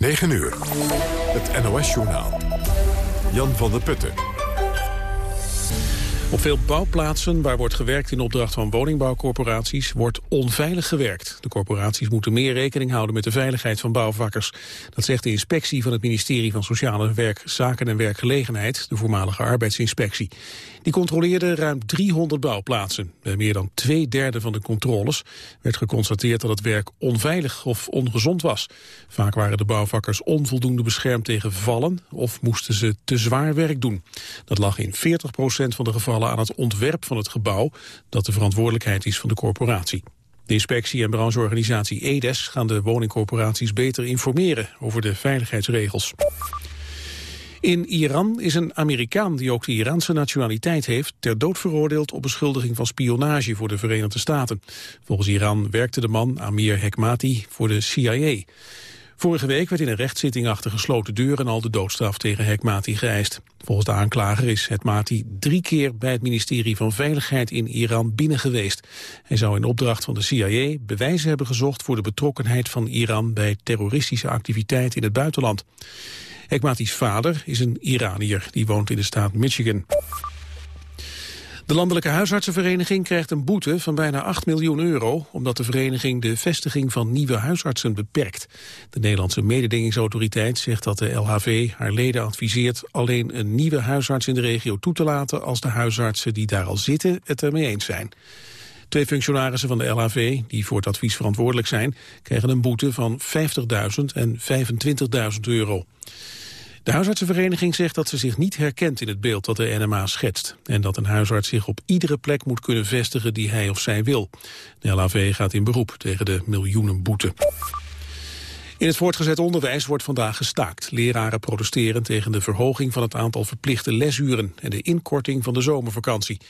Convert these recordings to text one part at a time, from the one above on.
9 uur. Het NOS-journaal. Jan van der Putten. Op veel bouwplaatsen waar wordt gewerkt in opdracht van woningbouwcorporaties wordt onveilig gewerkt. De corporaties moeten meer rekening houden met de veiligheid van bouwvakkers. Dat zegt de inspectie van het ministerie van Sociale Werk, Zaken en Werkgelegenheid, de voormalige arbeidsinspectie. Die controleerde ruim 300 bouwplaatsen. Bij meer dan twee derde van de controles werd geconstateerd dat het werk onveilig of ongezond was. Vaak waren de bouwvakkers onvoldoende beschermd tegen vallen of moesten ze te zwaar werk doen. Dat lag in 40% van de gevallen aan het ontwerp van het gebouw dat de verantwoordelijkheid is van de corporatie. De inspectie en brancheorganisatie EDES gaan de woningcorporaties beter informeren over de veiligheidsregels. In Iran is een Amerikaan die ook de Iraanse nationaliteit heeft... ter dood veroordeeld op beschuldiging van spionage voor de Verenigde Staten. Volgens Iran werkte de man, Amir Hekmati, voor de CIA. Vorige week werd in een rechtszitting achter gesloten deuren al de doodstraf tegen Hekmati geëist. Volgens de aanklager is Hekmati drie keer bij het ministerie van Veiligheid in Iran binnen geweest. Hij zou in opdracht van de CIA bewijzen hebben gezocht voor de betrokkenheid van Iran bij terroristische activiteiten in het buitenland. Hekmati's vader is een Iranier, die woont in de staat Michigan. De Landelijke Huisartsenvereniging krijgt een boete van bijna 8 miljoen euro... omdat de vereniging de vestiging van nieuwe huisartsen beperkt. De Nederlandse mededingingsautoriteit zegt dat de LHV haar leden adviseert... alleen een nieuwe huisarts in de regio toe te laten... als de huisartsen die daar al zitten het ermee eens zijn. Twee functionarissen van de LHV, die voor het advies verantwoordelijk zijn... krijgen een boete van 50.000 en 25.000 euro. De huisartsenvereniging zegt dat ze zich niet herkent in het beeld dat de NMA schetst. En dat een huisarts zich op iedere plek moet kunnen vestigen die hij of zij wil. De LAV gaat in beroep tegen de miljoenen boete. In het voortgezet onderwijs wordt vandaag gestaakt. Leraren protesteren tegen de verhoging van het aantal verplichte lesuren... en de inkorting van de zomervakantie.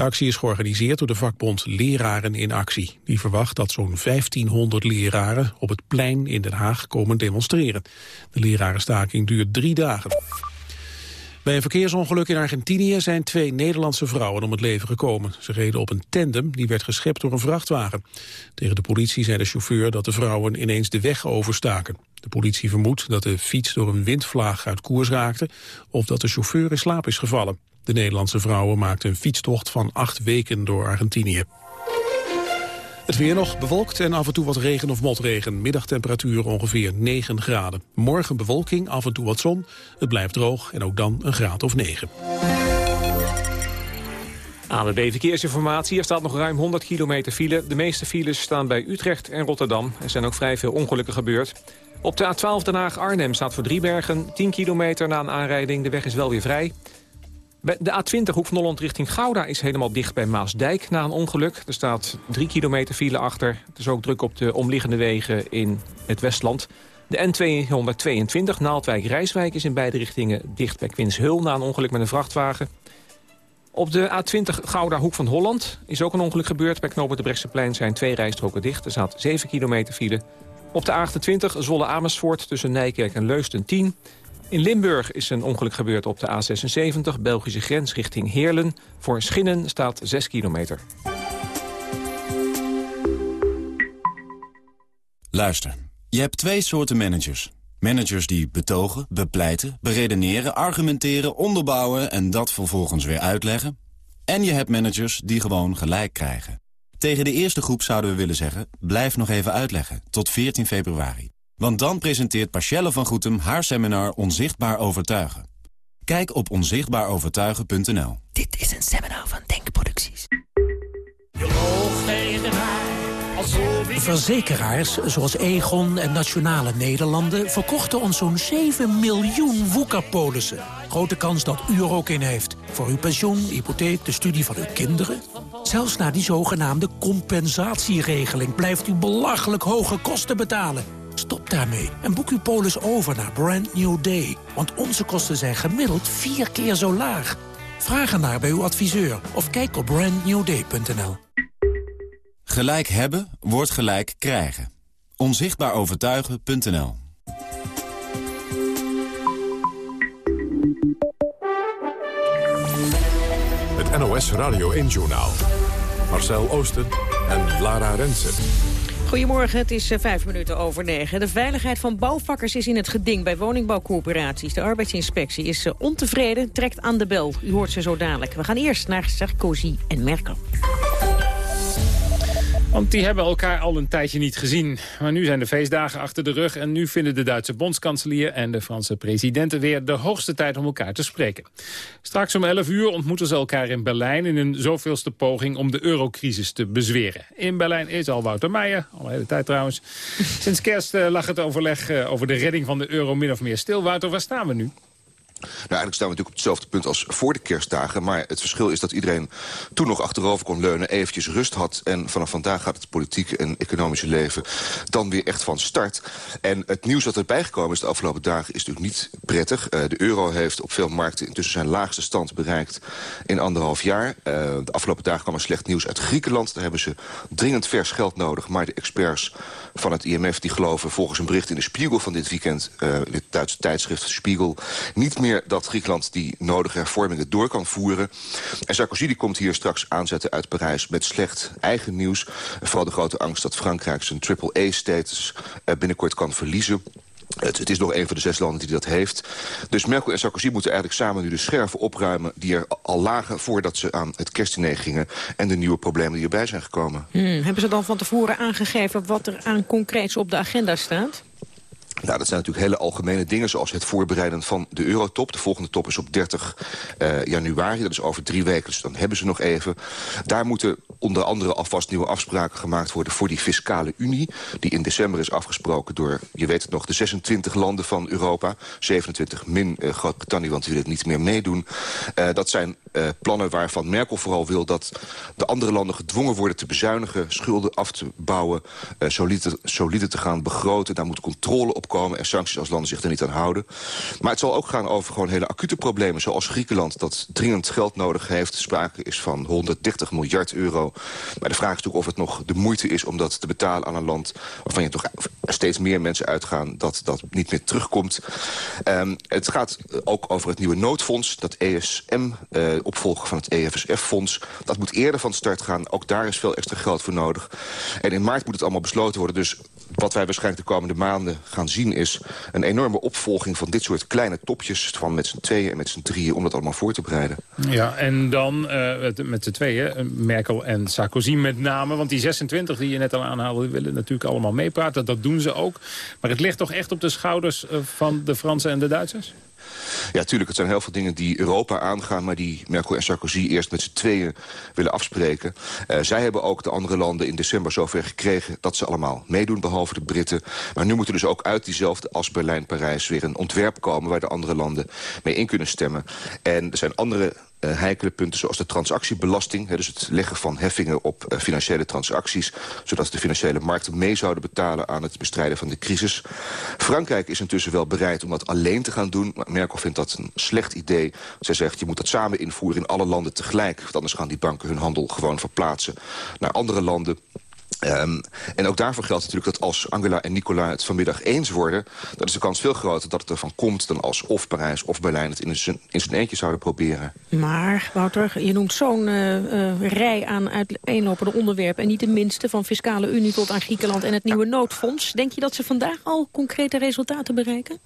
De actie is georganiseerd door de vakbond Leraren in Actie. Die verwacht dat zo'n 1500 leraren op het plein in Den Haag komen demonstreren. De lerarenstaking duurt drie dagen. Bij een verkeersongeluk in Argentinië zijn twee Nederlandse vrouwen om het leven gekomen. Ze reden op een tandem die werd geschept door een vrachtwagen. Tegen de politie zei de chauffeur dat de vrouwen ineens de weg overstaken. De politie vermoedt dat de fiets door een windvlaag uit koers raakte... of dat de chauffeur in slaap is gevallen. De Nederlandse vrouwen maakten een fietstocht van acht weken door Argentinië. Het weer nog bewolkt en af en toe wat regen of motregen. Middagtemperatuur ongeveer 9 graden. Morgen bewolking, af en toe wat zon. Het blijft droog en ook dan een graad of 9. ANWB Verkeersinformatie. Er staat nog ruim 100 kilometer file. De meeste files staan bij Utrecht en Rotterdam. Er zijn ook vrij veel ongelukken gebeurd. Op de A12 Den Haag-Arnhem staat voor Driebergen 10 kilometer na een aanrijding. De weg is wel weer vrij. De A20 Hoek van Holland richting Gouda is helemaal dicht bij Maasdijk na een ongeluk. Er staat 3 kilometer file achter. Het is ook druk op de omliggende wegen in het Westland. De N222 Naaldwijk-Rijswijk is in beide richtingen dicht bij Quinshul... na een ongeluk met een vrachtwagen. Op de A20 Gouda Hoek van Holland is ook een ongeluk gebeurd. Bij knopen de Brechtseplein zijn twee rijstroken dicht. Er staat 7 kilometer file. Op de A28 Zwolle-Amersfoort tussen Nijkerk en Leusden 10... In Limburg is een ongeluk gebeurd op de A76, Belgische grens richting Heerlen. Voor Schinnen staat 6 kilometer. Luister, je hebt twee soorten managers. Managers die betogen, bepleiten, beredeneren, argumenteren, onderbouwen... en dat vervolgens weer uitleggen. En je hebt managers die gewoon gelijk krijgen. Tegen de eerste groep zouden we willen zeggen... blijf nog even uitleggen, tot 14 februari. Want dan presenteert Pachelle van Goetem haar seminar Onzichtbaar Overtuigen. Kijk op onzichtbaarovertuigen.nl. Dit is een seminar van Denkproducties. Verzekeraars zoals Egon en Nationale Nederlanden... verkochten ons zo'n 7 miljoen woekerpolissen. Grote kans dat u er ook in heeft. Voor uw pensioen, hypotheek, de studie van uw kinderen. Zelfs na die zogenaamde compensatieregeling... blijft u belachelijk hoge kosten betalen. Stop daarmee en boek uw polis over naar Brand New Day. Want onze kosten zijn gemiddeld vier keer zo laag. Vraag ernaar bij uw adviseur of kijk op brandnewday.nl. Gelijk hebben wordt gelijk krijgen. Onzichtbaarovertuigen.nl Het NOS Radio 1 Journaal. Marcel Oosten en Lara Rensen. Goedemorgen, het is eh, vijf minuten over negen. De veiligheid van bouwvakkers is in het geding bij woningbouwcorporaties. De arbeidsinspectie is eh, ontevreden, trekt aan de bel. U hoort ze zo dadelijk. We gaan eerst naar Sarkozy en Merkel. Want die hebben elkaar al een tijdje niet gezien. Maar nu zijn de feestdagen achter de rug... en nu vinden de Duitse bondskanselier en de Franse presidenten weer de hoogste tijd om elkaar te spreken. Straks om 11 uur ontmoeten ze elkaar in Berlijn... in een zoveelste poging om de eurocrisis te bezweren. In Berlijn is al Wouter Meijer, al de hele tijd trouwens. Sinds kerst eh, lag het overleg eh, over de redding van de euro min of meer stil. Wouter, waar staan we nu? Nou, eigenlijk staan we natuurlijk op hetzelfde punt als voor de kerstdagen. Maar het verschil is dat iedereen toen nog achterover kon leunen... eventjes rust had. En vanaf vandaag gaat het politieke en economische leven dan weer echt van start. En het nieuws dat erbij gekomen is de afgelopen dagen is natuurlijk niet prettig. Uh, de euro heeft op veel markten intussen zijn laagste stand bereikt in anderhalf jaar. Uh, de afgelopen dagen kwam er slecht nieuws uit Griekenland. Daar hebben ze dringend vers geld nodig. Maar de experts van het IMF die geloven volgens een bericht in de Spiegel van dit weekend... Uh, dit Duitse tijdschrift Spiegel, niet meer dat Griekenland die nodige hervormingen door kan voeren. En Sarkozy die komt hier straks aanzetten uit Parijs met slecht eigen nieuws. Vooral de grote angst dat Frankrijk zijn triple-A-status eh, binnenkort kan verliezen. Het, is nog een van de zes landen die dat heeft. Dus Merkel en Sarkozy moeten eigenlijk samen nu de scherven opruimen... die er al lagen voordat ze aan het kerstdiner gingen... en de nieuwe problemen die erbij zijn gekomen. Hmm, hebben ze dan van tevoren aangegeven wat er aan concreets op de agenda staat? Nou, dat zijn natuurlijk hele algemene dingen, zoals het voorbereiden van de eurotop. De volgende top is op 30 uh, januari, dat is over drie weken, dus dan hebben ze nog even. Daar moeten onder andere alvast nieuwe afspraken gemaakt worden voor die fiscale unie. Die in december is afgesproken door, je weet het nog, de 26 landen van Europa. 27 min uh, Groot-Brittannië, want die wil het niet meer meedoen. Uh, dat zijn plannen waarvan Merkel vooral wil dat de andere landen gedwongen worden te bezuinigen, schulden af te bouwen, solide, solide te gaan begroten. Daar moet controle op komen en sancties als landen zich er niet aan houden. Maar het zal ook gaan over gewoon hele acute problemen, zoals Griekenland dat dringend geld nodig heeft. Sprake is van 130 miljard euro. Maar de vraag is natuurlijk of het nog de moeite is om dat te betalen aan een land waarvan je toch steeds meer mensen uitgaan dat dat niet meer terugkomt. Um, het gaat ook over het nieuwe noodfonds, dat ESM, uh, opvolger van het EFSF-fonds. Dat moet eerder van start gaan. Ook daar is veel extra geld voor nodig. En in maart moet het allemaal besloten worden. Dus wat wij waarschijnlijk de komende maanden gaan zien... is een enorme opvolging van dit soort kleine topjes... van met z'n tweeën en met z'n drieën om dat allemaal voor te bereiden. Ja, en dan uh, met z'n tweeën, Merkel en Sarkozy met name... want die 26 die je net al aanhaalde, willen natuurlijk allemaal meepraten. Dat doen ze ook. Maar het ligt toch echt op de schouders eh, van de Fransen en de Duitsers? Ja, tuurlijk, het zijn heel veel dingen die Europa aangaan... maar die Merkel en Sarkozy eerst met z'n tweeën willen afspreken. Uh, zij hebben ook de andere landen in december zover gekregen... dat ze allemaal meedoen, behalve de Britten. Maar nu moet er dus ook uit diezelfde als Berlijn-Parijs... weer een ontwerp komen waar de andere landen mee in kunnen stemmen. En er zijn andere heikele punten zoals de transactiebelasting. Dus het leggen van heffingen op uh, financiële transacties. Zodat de financiële markten mee zouden betalen aan het bestrijden van de crisis. Frankrijk is intussen wel bereid om dat alleen te gaan doen. Maar Merkel vindt dat een slecht idee. Zij zegt je moet dat samen invoeren in alle landen tegelijk. Want anders gaan die banken hun handel gewoon verplaatsen naar andere landen. Um, en ook daarvoor geldt natuurlijk dat als Angela en Nicola het vanmiddag eens worden... dan is de kans veel groter dat het ervan komt... dan als of Parijs of Berlijn het in zijn, in eentje zouden proberen. Maar, Wouter, je noemt zo'n uh, uh, rij aan uiteenlopende onderwerpen... en niet de minste, van fiscale unie tot aan Griekenland en het nieuwe noodfonds. Denk je dat ze vandaag al concrete resultaten bereiken?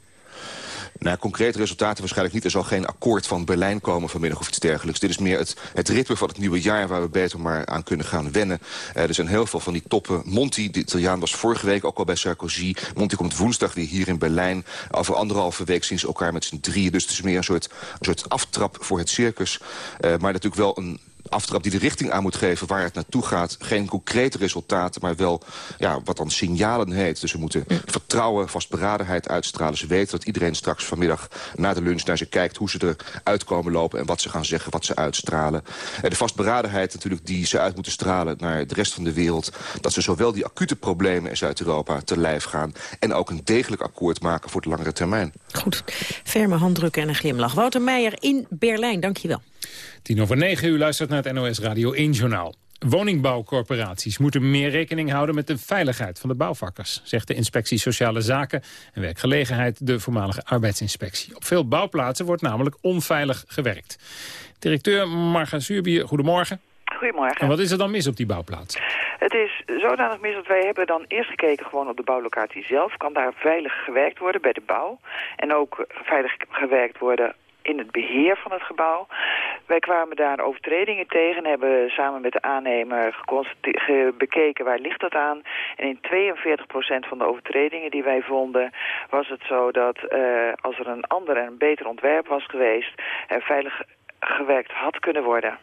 Nou, concrete resultaten waarschijnlijk niet. Er zal geen akkoord van Berlijn komen vanmiddag of iets dergelijks. Dit is meer het, het ritme van het nieuwe jaar waar we beter maar aan kunnen gaan wennen. Uh, er zijn heel veel van die toppen. Monti, de Italiaan, was vorige week ook al bij Sarkozy. Monti komt woensdag weer hier in Berlijn. Over anderhalve week zien ze elkaar met z'n drieën. Dus het is meer een soort, soort aftrap voor het circus. Uh, maar natuurlijk wel een aftrap die de richting aan moet geven waar het naartoe gaat. Geen concrete resultaten, maar wel ja, wat dan signalen heet. Dus we moeten vertrouwen, vastberadenheid uitstralen. Ze weten dat iedereen straks vanmiddag na de lunch naar ze kijkt... hoe ze eruit komen lopen en wat ze gaan zeggen, wat ze uitstralen. En de vastberadenheid natuurlijk die ze uit moeten stralen naar de rest van de wereld. Dat ze zowel die acute problemen in Zuid-Europa te lijf gaan... en ook een degelijk akkoord maken voor de langere termijn. Goed, ferme handdrukken en een glimlach. Wouter Meijer in Berlijn, dank je wel. Tien over negen u luistert naar het NOS Radio 1 Journaal. Woningbouwcorporaties moeten meer rekening houden met de veiligheid van de bouwvakkers, zegt de Inspectie Sociale Zaken en Werkgelegenheid, de voormalige arbeidsinspectie. Op veel bouwplaatsen wordt namelijk onveilig gewerkt. Directeur Marga Zuurbier, goedemorgen. Goedemorgen. En wat is er dan mis op die bouwplaats? Het is zodanig mis dat wij hebben dan eerst gekeken gewoon op de bouwlocatie zelf. Kan daar veilig gewerkt worden bij de bouw. En ook veilig gewerkt worden in het beheer van het gebouw. Wij kwamen daar overtredingen tegen, hebben samen met de aannemer bekeken waar ligt dat aan. En in 42% van de overtredingen die wij vonden was het zo dat uh, als er een ander en een beter ontwerp was geweest, er veilig gewerkt had kunnen worden.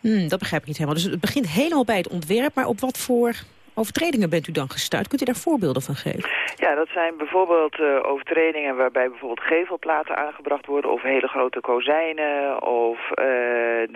Hmm, dat begrijp ik niet helemaal. Dus het begint helemaal bij het ontwerp, maar op wat voor overtredingen bent u dan gestuurd? Kunt u daar voorbeelden van geven? Ja, dat zijn bijvoorbeeld uh, overtredingen waarbij bijvoorbeeld gevelplaten aangebracht worden... of hele grote kozijnen of uh,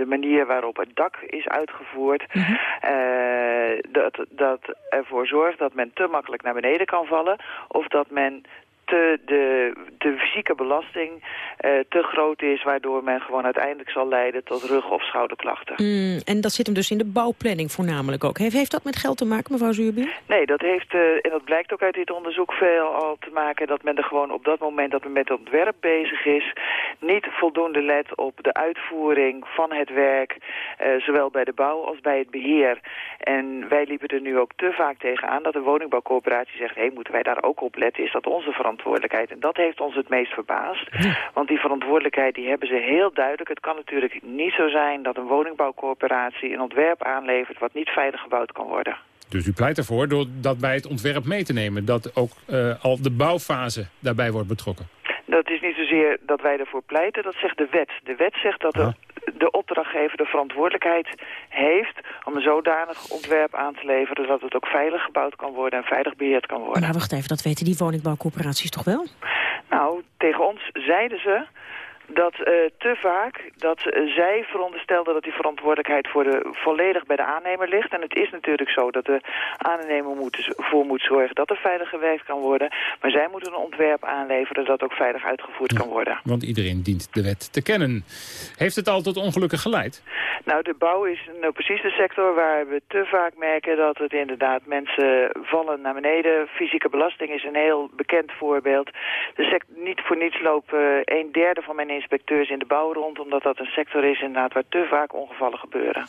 de manier waarop het dak is uitgevoerd. Mm -hmm. uh, dat, dat ervoor zorgt dat men te makkelijk naar beneden kan vallen... of dat men te, de, de fysieke belasting uh, te groot is... waardoor men gewoon uiteindelijk zal leiden tot rug- of schouderklachten. Mm, en dat zit hem dus in de bouwplanning voornamelijk ook. Heeft, heeft dat met geld te maken, mevrouw Zuurbier? Nee, dat heeft, uh, en dat blijkt ook uit dit onderzoek veel al te maken... dat men er gewoon op dat moment dat men met het ontwerp bezig is... niet voldoende let op de uitvoering van het werk... Uh, zowel bij de bouw als bij het beheer. En wij liepen er nu ook te vaak tegenaan dat de woningbouwcoöperatie zegt... hé, hey, moeten wij daar ook op letten? Is dat onze verantwoordelijkheid? Verantwoordelijkheid. En dat heeft ons het meest verbaasd. Want die verantwoordelijkheid die hebben ze heel duidelijk. Het kan natuurlijk niet zo zijn dat een woningbouwcorporatie een ontwerp aanlevert... wat niet veilig gebouwd kan worden. Dus u pleit ervoor door dat bij het ontwerp mee te nemen... dat ook uh, al de bouwfase daarbij wordt betrokken? Dat is niet zozeer dat wij ervoor pleiten, dat zegt de wet. De wet zegt dat de, de opdrachtgever de verantwoordelijkheid heeft... om een zodanig ontwerp aan te leveren... dat het ook veilig gebouwd kan worden en veilig beheerd kan worden. Maar wacht even, dat weten die woningbouwcorporaties toch wel? Nou, tegen ons zeiden ze dat uh, te vaak dat uh, zij veronderstelden dat die verantwoordelijkheid voor de, volledig bij de aannemer ligt. En het is natuurlijk zo dat de aannemer moet, voor moet zorgen dat er veilig gewerkt kan worden. Maar zij moeten een ontwerp aanleveren dat ook veilig uitgevoerd ja, kan worden. Want iedereen dient de wet te kennen. Heeft het al tot ongelukken geleid? Nou, de bouw is nou precies de sector waar we te vaak merken dat het inderdaad mensen vallen naar beneden. Fysieke belasting is een heel bekend voorbeeld. De sector, niet voor niets lopen een derde van mijn inspecteurs in de bouw rond... omdat dat een sector is inderdaad waar te vaak ongevallen gebeuren.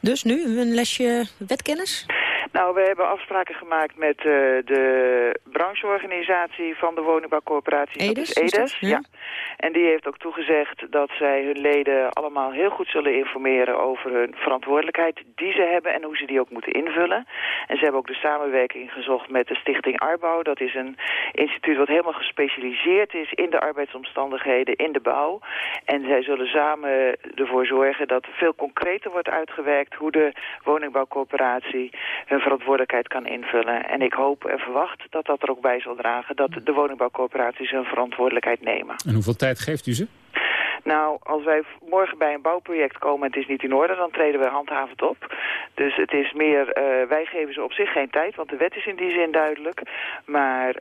Dus nu een lesje wetkennis? Nou, we hebben afspraken gemaakt met uh, de brancheorganisatie van de woningbouwcorporatie. Edes? Dat is Edes, ja. ja. En die heeft ook toegezegd dat zij hun leden allemaal heel goed zullen informeren over hun verantwoordelijkheid die ze hebben en hoe ze die ook moeten invullen. En ze hebben ook de samenwerking gezocht met de stichting Arbouw. Dat is een instituut wat helemaal gespecialiseerd is in de arbeidsomstandigheden in de bouw. En zij zullen samen ervoor zorgen dat veel concreter wordt uitgewerkt hoe de woningbouwcorporatie hun verantwoordelijkheid kan invullen. En ik hoop en verwacht dat dat er ook bij zal dragen dat de woningbouwcorporaties hun verantwoordelijkheid nemen. En hoeveel tijd geeft u ze? Nou, als wij morgen bij een bouwproject komen en het is niet in orde, dan treden we handhavend op. Dus het is meer, uh, wij geven ze op zich geen tijd, want de wet is in die zin duidelijk. Maar uh,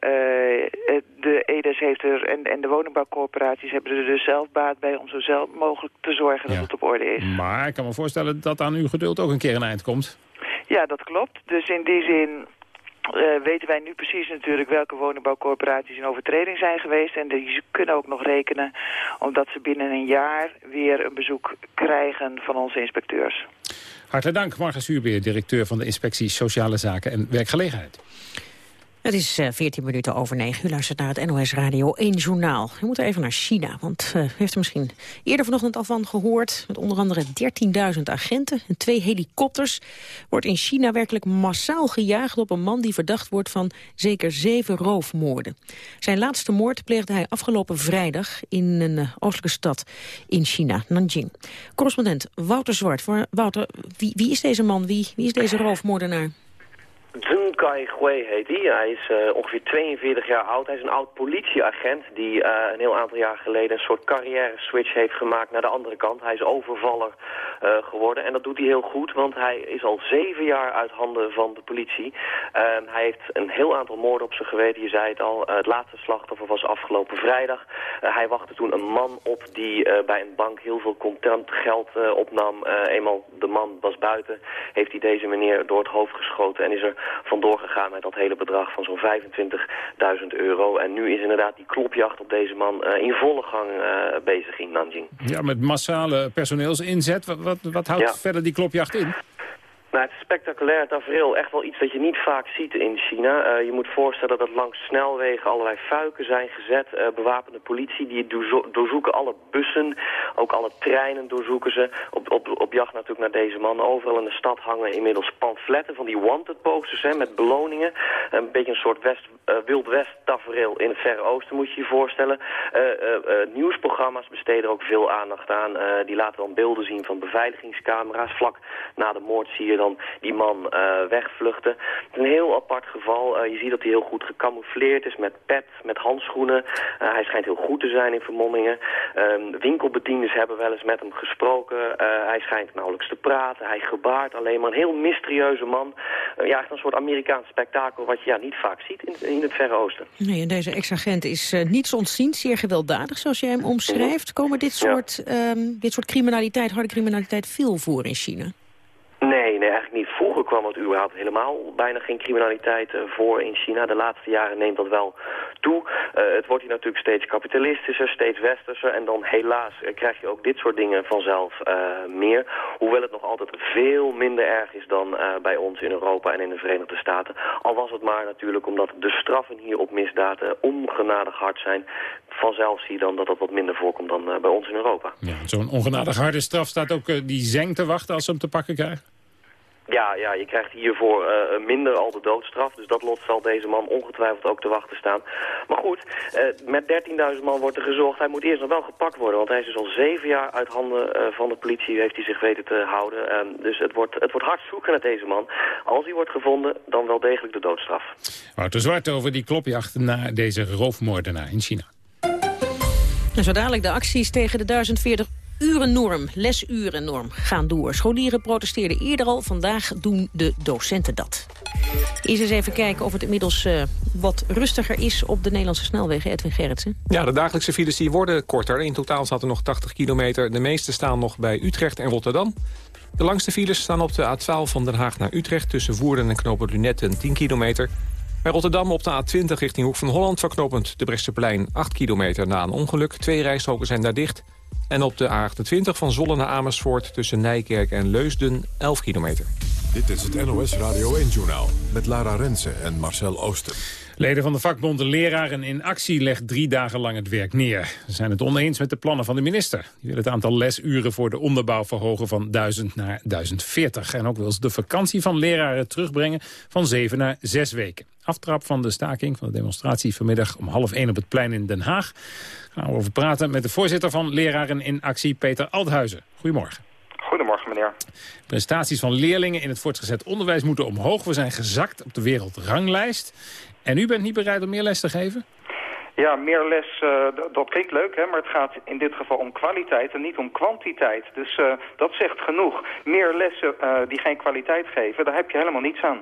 de EDES heeft er, en, en de woningbouwcorporaties hebben er dus zelf baat bij om zo zelf mogelijk te zorgen dat Ja. het op orde is. Maar ik kan me voorstellen dat aan uw geduld ook een keer een eind komt. Ja, dat klopt. Dus in die zin uh, weten wij nu precies natuurlijk welke woningbouwcorporaties in overtreding zijn geweest. En die kunnen ook nog rekenen omdat ze binnen een jaar weer een bezoek krijgen van onze inspecteurs. Hartelijk dank, Marga Suurbeer, directeur van de Inspectie Sociale Zaken en Werkgelegenheid. Het is uh, 14 minuten over 9. U luistert naar het NOS Radio 1 Journaal. We moeten even naar China, want uh, u heeft er misschien eerder vanochtend al van gehoord. Met onder andere 13.000 agenten en twee helikopters... wordt in China werkelijk massaal gejaagd op een man... die verdacht wordt van zeker zeven roofmoorden. Zijn laatste moord pleegde hij afgelopen vrijdag... in een uh, oostelijke stad in China, Nanjing. Correspondent Wouter Zwart. Wouter, wie, wie is deze man? Wie, wie is deze roofmoordenaar? Zheng Kai Hui heet hij. Hij is uh, ongeveer 42 jaar oud. Hij is een oud politieagent die uh, een heel aantal jaar geleden een soort carrière-switch heeft gemaakt naar de andere kant. Hij is overvaller uh, geworden en dat doet hij heel goed, want hij is al zeven jaar uit handen van de politie. hij heeft een heel aantal moorden op zijn geweten, je zei het al. het laatste slachtoffer was afgelopen vrijdag. hij wachtte toen een man op die bij een bank heel veel contant geld opnam. eenmaal de man was buiten, heeft hij deze meneer door het hoofd geschoten en is er vandoor gegaan met dat hele bedrag van zo'n 25.000 euro. En nu is inderdaad die klopjacht op deze man in volle gang bezig in Nanjing. Ja, met massale personeelsinzet. Wat, wat, wat houdt verder die klopjacht in? Nou, het is spectaculair tafereel. Echt wel iets dat je niet vaak ziet in China. Uh, je moet voorstellen dat langs snelwegen allerlei fuiken zijn gezet. Uh, bewapende politie, die doorzoeken alle bussen. Ook alle treinen doorzoeken ze. Op, op, op jacht natuurlijk naar deze man. Overal in de stad hangen inmiddels pamfletten van die wanted posters hè, met beloningen. Een beetje een soort west, uh, Wild West tafereel in het Verre Oosten moet je je voorstellen. nieuwsprogramma's besteden ook veel aandacht aan. die laten dan beelden zien van beveiligingscamera's. Vlak na de moord zie je dan die man uh, wegvluchten. Het is een heel apart geval. Uh, je ziet dat hij heel goed gecamoufleerd is met pet, met handschoenen. Uh, hij schijnt heel goed te zijn in vermommingen. Um, winkelbedieners hebben wel eens met hem gesproken. hij schijnt nauwelijks te praten. Hij gebaart alleen maar. Een heel mysterieuze man. ja, echt een soort Amerikaans spektakel wat je ja, niet vaak ziet in, in het Verre Oosten. Nee, en deze ex-agent is niets ontzien, zeer gewelddadig zoals jij hem omschrijft. Komen dit soort, ja. um, dit soort criminaliteit, harde criminaliteit veel voor in China? Nee, eigenlijk niet. Vroeger kwam het überhaupt helemaal bijna geen criminaliteit uh, voor in China. De laatste jaren neemt dat wel toe. Uh, het wordt hier natuurlijk steeds kapitalistischer, steeds westerser. En dan helaas uh, krijg je ook dit soort dingen vanzelf meer. Hoewel het nog altijd veel minder erg is dan bij ons in Europa en in de Verenigde Staten. Al was het maar natuurlijk omdat de straffen hier op misdaden ongenadig hard zijn. Vanzelf zie je dan dat dat wat minder voorkomt dan bij ons in Europa. Ja, Zo'n ongenadig harde straf staat ook die zeng te wachten als ze hem te pakken krijgen? Ja, ja, je krijgt hiervoor uh, minder al de doodstraf. Dus dat lot zal deze man ongetwijfeld ook te wachten staan. Maar goed, uh, met 13.000 man wordt er gezocht. Hij moet eerst nog wel gepakt worden. Want hij is dus al zeven jaar uit handen uh, van de politie heeft hij zich weten te houden. Ehm, dus het wordt, het wordt hard zoeken naar deze man. Als hij wordt gevonden, dan wel degelijk de doodstraf. Wouter Zwart over die klopjacht naar deze roofmoordenaar in China. En zo dadelijk de acties tegen de 1040 urennorm, lesurennorm gaan door. Scholieren protesteerden eerder al, vandaag doen de docenten dat. Eerst eens even kijken of het inmiddels uh, wat rustiger is op de Nederlandse snelwegen. Edwin Gerritsen. Ja, de dagelijkse files die worden korter. In totaal staat er nog 80 kilometer. De meeste staan nog bij Utrecht en Rotterdam. De langste files staan op de A12 van Den Haag naar Utrecht... tussen Woerden en Knopen Lunetten 10 kilometer. Bij Rotterdam op de A20 richting Hoek van Holland... verknopend de Bresseplein 8 kilometer na een ongeluk. Twee rijstroken zijn daar dicht... En op de A28 van Zolle naar Amersfoort tussen Nijkerk en Leusden 11 kilometer. Dit is het NOS Radio 1-journaal met Lara Rensen en Marcel Ooster. Leden van de vakbond De Leraren in Actie legt drie dagen lang het werk neer. Ze zijn het oneens met de plannen van de minister. Die wil het aantal lesuren voor de onderbouw verhogen van 1000 naar 1040. En ook wil ze de vakantie van leraren terugbrengen van 7 naar 6 weken. Aftrap van de staking van de demonstratie vanmiddag om half 1 op het plein in Den Haag. Gaan we over praten met de voorzitter van Leraren in Actie, Peter Althuizen. Goedemorgen. Goedemorgen, meneer. Prestaties van leerlingen in het voortgezet onderwijs moeten omhoog. We zijn gezakt op de wereldranglijst. En u bent niet bereid om meer les te geven? Ja, meer les, uh, dat klinkt leuk, hè, maar het gaat in dit geval om kwaliteit en niet om kwantiteit. Dus uh, dat zegt genoeg. Meer lessen uh, die geen kwaliteit geven, daar heb je helemaal niets aan.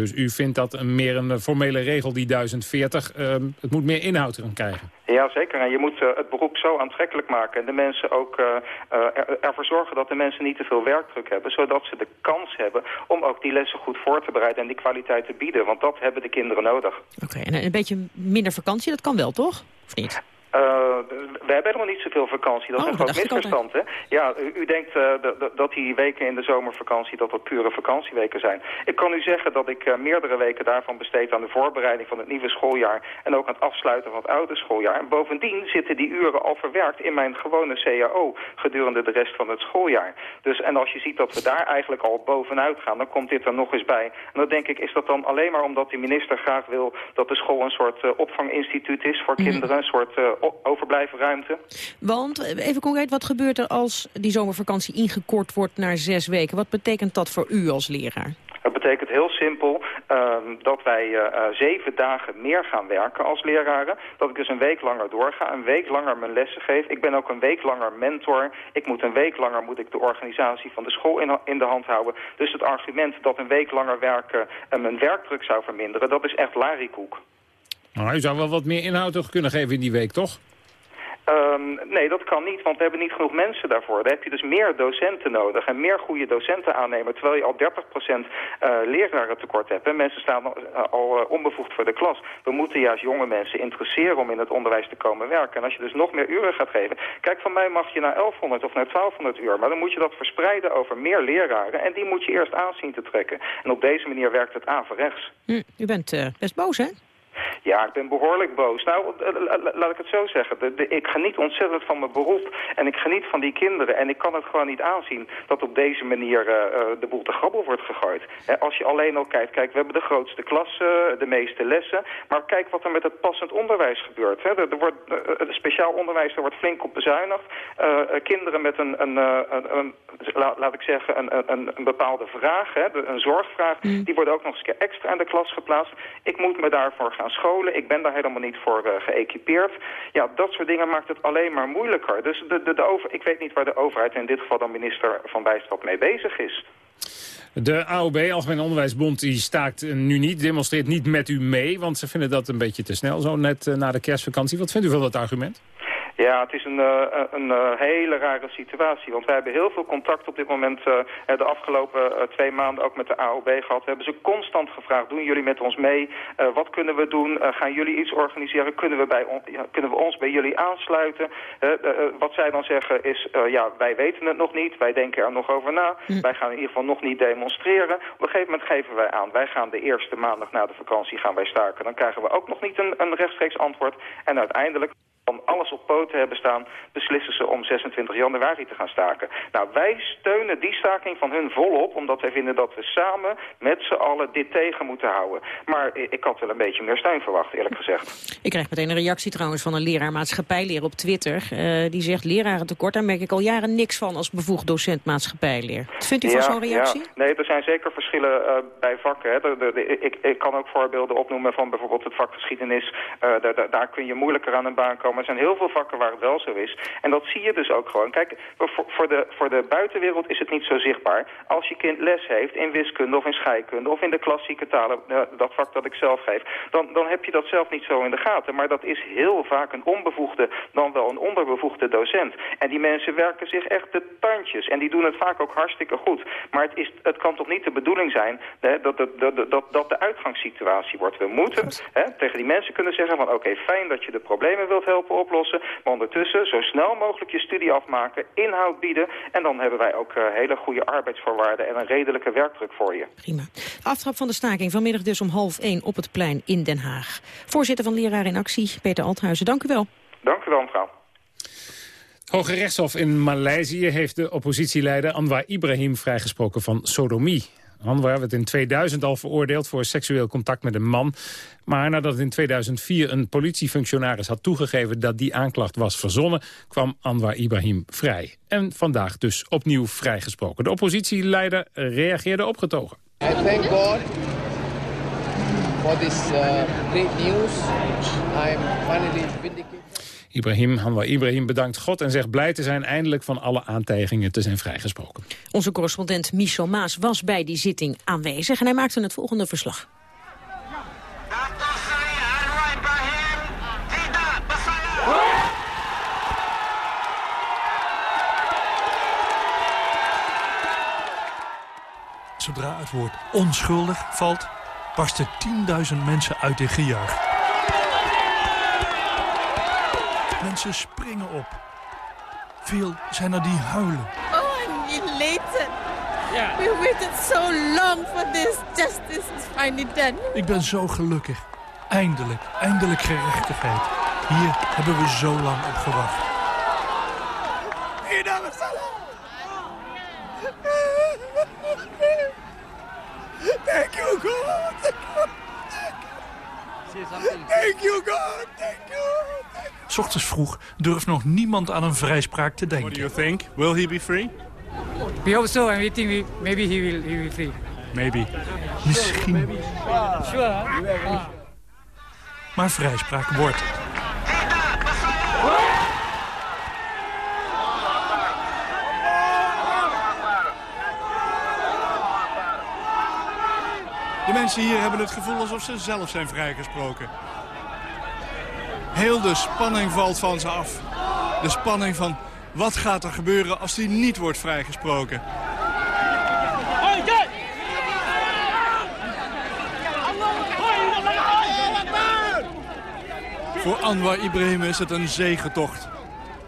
Dus u vindt dat een, meer een formele regel, die 1040, ehm, het moet meer inhoud gaan krijgen? Ja, zeker. En je moet uh, het beroep zo aantrekkelijk maken. En de mensen ook uh, uh, er, ervoor zorgen dat de mensen niet te veel werkdruk hebben. Zodat ze de kans hebben om ook die lessen goed voor te bereiden en die kwaliteit te bieden. Want dat hebben de kinderen nodig. Oké, en een beetje minder vakantie, dat kan wel, toch? Of niet? Uh, we hebben helemaal niet zoveel vakantie. Dat is oh, een groot misverstand. Hè? Ja, u, u denkt uh, dat die weken in de zomervakantie dat dat pure vakantieweken zijn. Ik kan u zeggen dat ik uh, meerdere weken daarvan besteed aan de voorbereiding van het nieuwe schooljaar en ook aan het afsluiten van het oude schooljaar. En bovendien zitten die uren al verwerkt in mijn gewone CAO gedurende de rest van het schooljaar. Dus en als je ziet dat we daar eigenlijk al bovenuit gaan, dan komt dit er nog eens bij. En dan denk ik, is dat dan alleen maar omdat de minister graag wil dat de school een soort opvanginstituut is voor mm. kinderen, een soort overblijven ruimte. Want, even concreet, wat gebeurt er als die zomervakantie ingekort wordt naar zes weken? Wat betekent dat voor u als leraar? Dat betekent heel simpel uh, dat wij uh, zeven dagen meer gaan werken als leraren. Dat ik dus een week langer doorga, een week langer mijn lessen geef. Ik ben ook een week langer mentor. Ik moet een week langer moet ik de organisatie van de school in, in de hand houden. Dus het argument dat een week langer werken uh, mijn werkdruk zou verminderen, dat is echt larikoek. Maar u zou wel wat meer inhoud toch kunnen geven in die week, toch? Ehm, nee, dat kan niet, want we hebben niet genoeg mensen daarvoor. Daar heb je dus meer docenten nodig en meer goede docenten aannemen... terwijl je al 30% uh, leraren tekort hebt. En mensen staan al onbevoegd voor de klas. We moeten juist jonge mensen interesseren om in het onderwijs te komen werken. En als je dus nog meer uren gaat geven... Kijk, van mij mag je naar 1100 of naar 1200 uur, maar dan moet je dat verspreiden over meer leraren. En die moet je eerst aanzien te trekken. En op deze manier werkt het averechts. Hm, u bent uh, best boos, hè? Ja, ik ben behoorlijk boos. Nou, laat ik het zo zeggen. ik geniet ontzettend van mijn beroep. En ik geniet van die kinderen. En ik kan het gewoon niet aanzien dat op deze manier uh, de boel te grabbel wordt gegooid. als je alleen al kijkt, kijk, we hebben de grootste klassen, de meeste lessen. Maar kijk wat er met het passend onderwijs gebeurt. Hè. Er, wordt, uh, speciaal onderwijs, er wordt flink op bezuinigd. Uh, kinderen met een, een, een, een laat, ik zeggen, een, bepaalde vraag, een zorgvraag, mm. die worden ook nog eens extra in de klas geplaatst. Ik moet me daarvoor gaan scholen. Ik ben daar helemaal niet voor uh, geëquipeerd. Ja, dat soort dingen maakt het alleen maar moeilijker. Dus de, de, de over, ik weet niet waar de overheid, in dit geval dan minister Van Bijstad, mee bezig is. De AOB, Algemeen Onderwijsbond, die staakt nu niet, demonstreert niet met u mee... want ze vinden dat een beetje te snel, zo net uh, na de kerstvakantie. Wat vindt u van dat argument? Ja, het is een, uh, een uh, hele rare situatie. Want wij hebben heel veel contact op dit moment uh, de afgelopen twee maanden ook met de AOB gehad. We hebben ze constant gevraagd, doen jullie met ons mee? wat kunnen we doen? gaan jullie iets organiseren? Kunnen we, bij kunnen we ons bij jullie aansluiten? wat zij dan zeggen is, ja, wij weten het nog niet. Wij denken er nog over na. Hm. Wij gaan in ieder geval nog niet demonstreren. Op een gegeven moment geven wij aan. Wij gaan de eerste maandag na de vakantie gaan wij staken. Dan krijgen we ook nog niet een, een rechtstreeks antwoord. En uiteindelijk van alles op poten hebben staan, beslissen ze om 26 januari te gaan staken. Nou, wij steunen die staking van hun volop, omdat wij vinden dat we samen met z'n allen dit tegen moeten houden. Maar ik had wel een beetje meer steun verwacht, eerlijk gezegd. Ik krijg meteen een reactie trouwens van een leraar maatschappijleer op Twitter. Uh, die zegt leraren tekort, daar merk ik al jaren niks van als bevoegd docent maatschappijleer. Vindt u van zo'n reactie? Ja. Nee, er zijn zeker verschillen uh, bij vakken. Hè. De, de, de, ik, ik, kan ook voorbeelden opnoemen van bijvoorbeeld het vak geschiedenis. Uh, daar kun je moeilijker aan een baan komen er zijn heel veel vakken waar het wel zo is. En dat zie je dus ook gewoon. Kijk, voor, voor, de, voor de buitenwereld is het niet zo zichtbaar. Als je kind les heeft in wiskunde of in scheikunde of in de klassieke talen, eh, dat vak dat ik zelf geef, dan, dan heb je dat zelf niet zo in de gaten. Maar dat is heel vaak een onbevoegde, dan wel een onderbevoegde docent. En die mensen werken zich echt de tandjes. En die doen het vaak ook hartstikke goed. Maar het, is, het kan toch niet de bedoeling zijn hè, dat, dat, dat, dat, dat de uitgangssituatie wordt. We moeten hè, tegen die mensen kunnen zeggen van oké, fijn dat je de problemen wilt helpen oplossen. Maar ondertussen zo snel mogelijk je studie afmaken, inhoud bieden. En dan hebben wij ook uh, hele goede arbeidsvoorwaarden en een redelijke werkdruk voor je. Prima. Aftrap van de staking vanmiddag dus om half één op het plein in Den Haag. Voorzitter van Leraar in Actie, Peter Althuizen, dank u wel. Dank u wel, mevrouw. Hoge Rechtshof in Maleisië heeft de oppositieleider Anwar Ibrahim vrijgesproken van sodomie. Anwar werd in 2000 al veroordeeld voor seksueel contact met een man. Maar nadat in 2004 een politiefunctionaris had toegegeven dat die aanklacht was verzonnen, kwam Anwar Ibrahim vrij. En vandaag dus opnieuw vrijgesproken. De oppositieleider reageerde opgetogen. I thank God for this uh, great news. I'm finally vindicated. Ibrahim, Hanwa Ibrahim bedankt God en zegt blij te zijn eindelijk van alle aantijgingen te zijn vrijgesproken. Onze correspondent Michel Maas was bij die zitting aanwezig en hij maakte het volgende verslag. Zodra het woord onschuldig valt, barsten 10.000 mensen uit in gejuich. Mensen springen op. Veel zijn er die huilen. Oh, I'm elated. Yeah. We waited so long for this. Justice is finally done. Ik ben zo gelukkig. Eindelijk, eindelijk gerechtigheid. Hier hebben we zo lang op gewacht. Thank you, God. Thank you, God. Thank you. S ochtends vroeg durft nog niemand aan een vrijspraak te denken. What do you think? Will he be free? We hope so and we think we, maybe he will, he will free. Maybe. Misschien. Sure. Maar vrijspraak wordt. De mensen hier hebben het gevoel alsof ze zelf zijn vrijgesproken. Heel de spanning valt van ze af. De spanning van wat gaat er gebeuren als hij niet wordt vrijgesproken. Voor Anwar Ibrahim is het een zegentocht.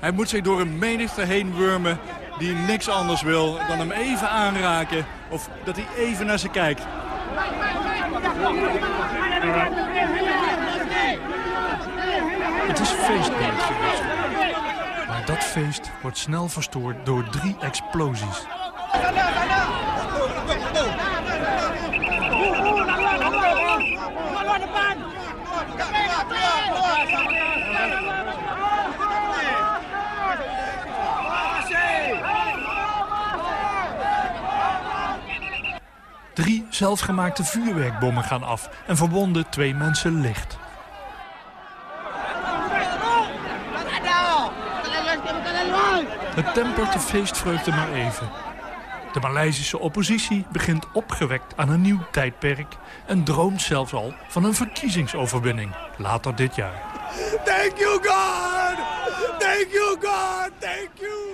Hij moet zich door een menigte heen wurmen die niks anders wil dan hem even aanraken of dat hij even naar ze kijkt. Het is feest bij het geweest. Maar dat feest wordt snel verstoord door drie explosies. Drie zelfgemaakte vuurwerkbommen gaan af en verwonden twee mensen licht. Het tempert de feestvreugde maar even. De Maleisische oppositie begint opgewekt aan een nieuw tijdperk... en droomt zelfs al van een verkiezingsoverwinning later dit jaar. Thank you, God! Thank you, God! Thank you!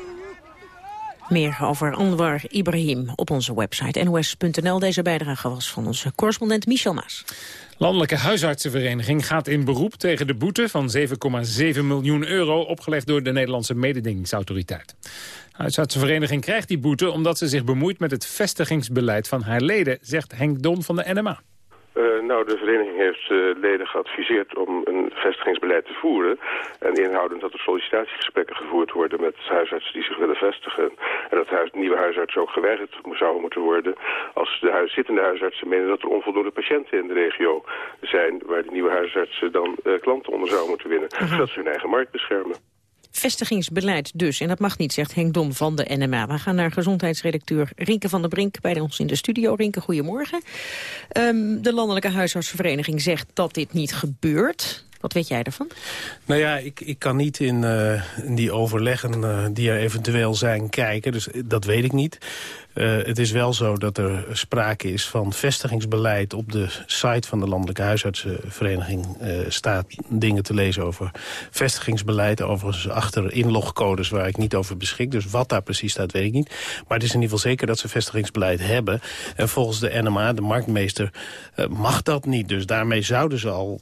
Meer over Anwar Ibrahim op onze website nos.nl. Deze bijdrage was van onze correspondent Michel Maas. Landelijke Huisartsenvereniging gaat in beroep tegen de boete van 7,7 miljoen euro opgelegd door de Nederlandse mededingingsautoriteit. De Huisartsenvereniging krijgt die boete omdat ze zich bemoeit met het vestigingsbeleid van haar leden, zegt Henk Don van de NMA. Uh, nou, de vereniging heeft uh, leden geadviseerd om een vestigingsbeleid te voeren. En inhoudend dat er sollicitatiegesprekken gevoerd worden met huisartsen die zich willen vestigen. En dat huis, nieuwe huisartsen ook geweigerd zouden moeten worden als de huis, zittende huisartsen menen dat er onvoldoende patiënten in de regio zijn waar de nieuwe huisartsen dan uh, klanten onder zouden moeten winnen. Zodat ze hun eigen markt beschermen. Vestigingsbeleid dus, en dat mag niet, zegt Henk Dom van de NMA. We gaan naar gezondheidsredacteur Rinke van der Brink bij ons in de studio. Rinke, goedemorgen. Um, de Landelijke Huisartsvereniging zegt dat dit niet gebeurt. Wat weet jij ervan? Nou ja, ik, ik kan niet in, uh, in die overleggen uh, die er eventueel zijn kijken. Dus dat weet ik niet. Uh, het is wel zo dat er sprake is van vestigingsbeleid. Op de site van de Landelijke Huisartsenvereniging uh, staat dingen te lezen over vestigingsbeleid. Overigens achter inlogcodes waar ik niet over beschik. Dus wat daar precies staat, weet ik niet. Maar het is in ieder geval zeker dat ze vestigingsbeleid hebben. En volgens de NMA, de marktmeester, uh, mag dat niet. Dus daarmee zouden ze al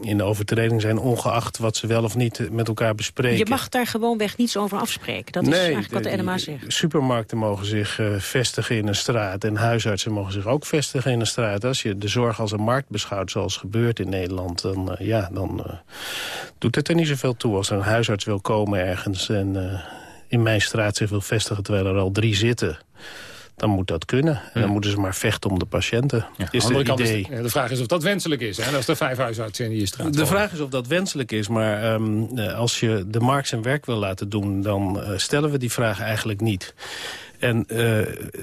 in de overtreding zijn... ongeacht wat ze wel of niet met elkaar bespreken. Je mag daar gewoonweg niets over afspreken. Dat is nee, eigenlijk wat de NMA die, zegt. Supermarkten mogen zich vestigen in een straat. En huisartsen mogen zich ook vestigen in een straat. Als je de zorg als een markt beschouwt, zoals gebeurt in Nederland... dan, uh, ja, dan uh, doet het er niet zoveel toe. Als er een huisarts wil komen ergens en uh, in mijn straat zich wil vestigen... terwijl er al drie zitten dan moet dat kunnen. En dan moeten ze maar vechten om de patiënten. Ja, is het idee. Is de, de, vraag is of dat wenselijk is. Hè? Als er vijf huisartsen in je straat De vraag is of dat wenselijk is. Maar um, als je de markt zijn werk wil laten doen... dan uh, stellen we die vraag eigenlijk niet. En uh,